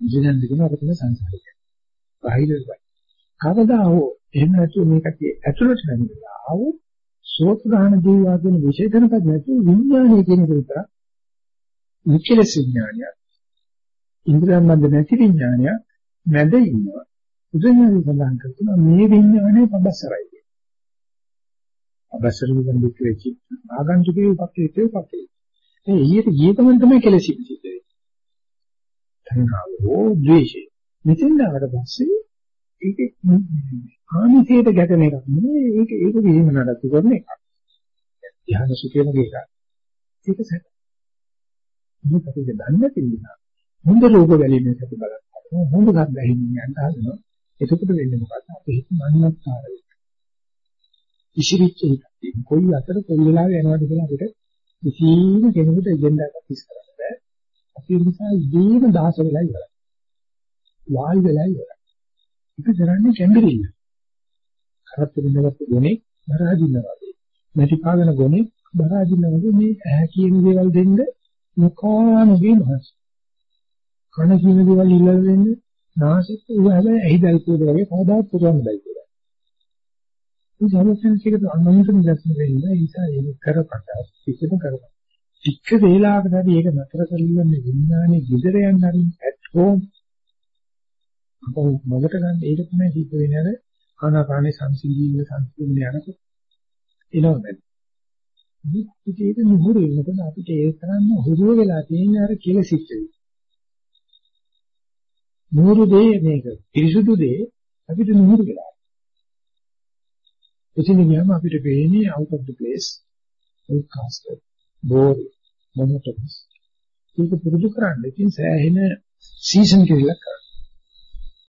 ඉඳන් දෙකම අපිට සංසාරික. බාහිරයි. කවදා හෝ එහෙම නැතුව මේකට ඇතුළට නැමිලා ආවොත් සෝත ගහන දේවා කියන විශේෂණපද නැතුව විඥානය කියන එක විතර නිකලස් විඥානය. ඉන්ද්‍රයන් මැද නැති විඥානය මැද ඉන්නවා. බුදුන් සඳහන් කරනවා මේ විඥානය පබස්සරයි. අබස්සර විදිහට දුක් වෙච්ච ආගන්තුකේ උපක්‍රේතේ උපක්‍රේ. ඒ ඊට ගිය ගමන් තමයි කෙලෙසින් සිද්ධ වෙන්නේ. තණ්හාවෝ ද්වේෂය. මෙතෙන් ආවට පස්සේ ඒක ආනිසයට ගැටෙන එකක් නෙවෙයි ඒක ඒක විහිම නඩත්තු කරන එකක්. ධ්‍යාන සුඛේම එකක්. ඒක සැක. මේක අපි දන්නේ තියෙනවා. හොඳ රෝග වැලීමේ සති බලන්න. හොඳ ගන්න බැහැ යන්න හදනවා. එතකොට වෙන්නේ මොකක්ද? අපි හිත මන්නක්කාර වෙනවා. ඉසිරිච්ච හිතක් තියෙන. කොයි අතර කොයි වෙලාවෙ යනවද කියලා අපිට කිසිම කෙනෙකුට එජෙන්ඩා එකක් ඉස් කරන්න බෑ. අපි නිසා ඉදීම දහස වෙලා ඉවරයි. වාල් වෙලා ඉවරයි. ඒක කරන්නේ කැඹිරිල්ල. කරත් දෙන්නවත් ගොනේ බරාදිනවා වගේ. නැති පාගන ගොනේ බරාදිනවා වගේ මේ ඇහැ කියන දේවල් දෙන්න මොකානගේ මහස්. කන කියන දේවල් ඉල්ලලා දෙන්න නාසෙත් උව හැබැයි ඇහිදල් කෝද වගේ කවදාත් පුරවන්න බෑ කියලා. මේ සර්වඥාන්සේකට අනුන්ට නිදර්ශන වෙන්න ඒ නිසා ඒක කරපට කිසිම කරපට. ටික වේලාවකට හරි ඒක නතර කරලා මේ විඥානේ විතර යන්න හරි at home අපෝ මොකට ගන්න ඒක තමයි සිද්ධ වෙන්නේ අර ආනාපානේ සංසිඳීම සංසිඳින්න යනකොට එනවා මේක ඒක නුහුරු වෙනකොට අපිට ඒ තරම්ම හුරුව වෙලා තියෙන අර කෙලසිච්ච දේ. නුහුරු දේ මේක. පිරිසුදු දේ අපිට නුහුරු වෙලා. එතන ගියාම අපිට පේන්නේ out of the place outcasted boring monotonous. ඒක පුරුදු කරන්න ඉතින් සෑහෙන සීසන් කියලා කරන්න.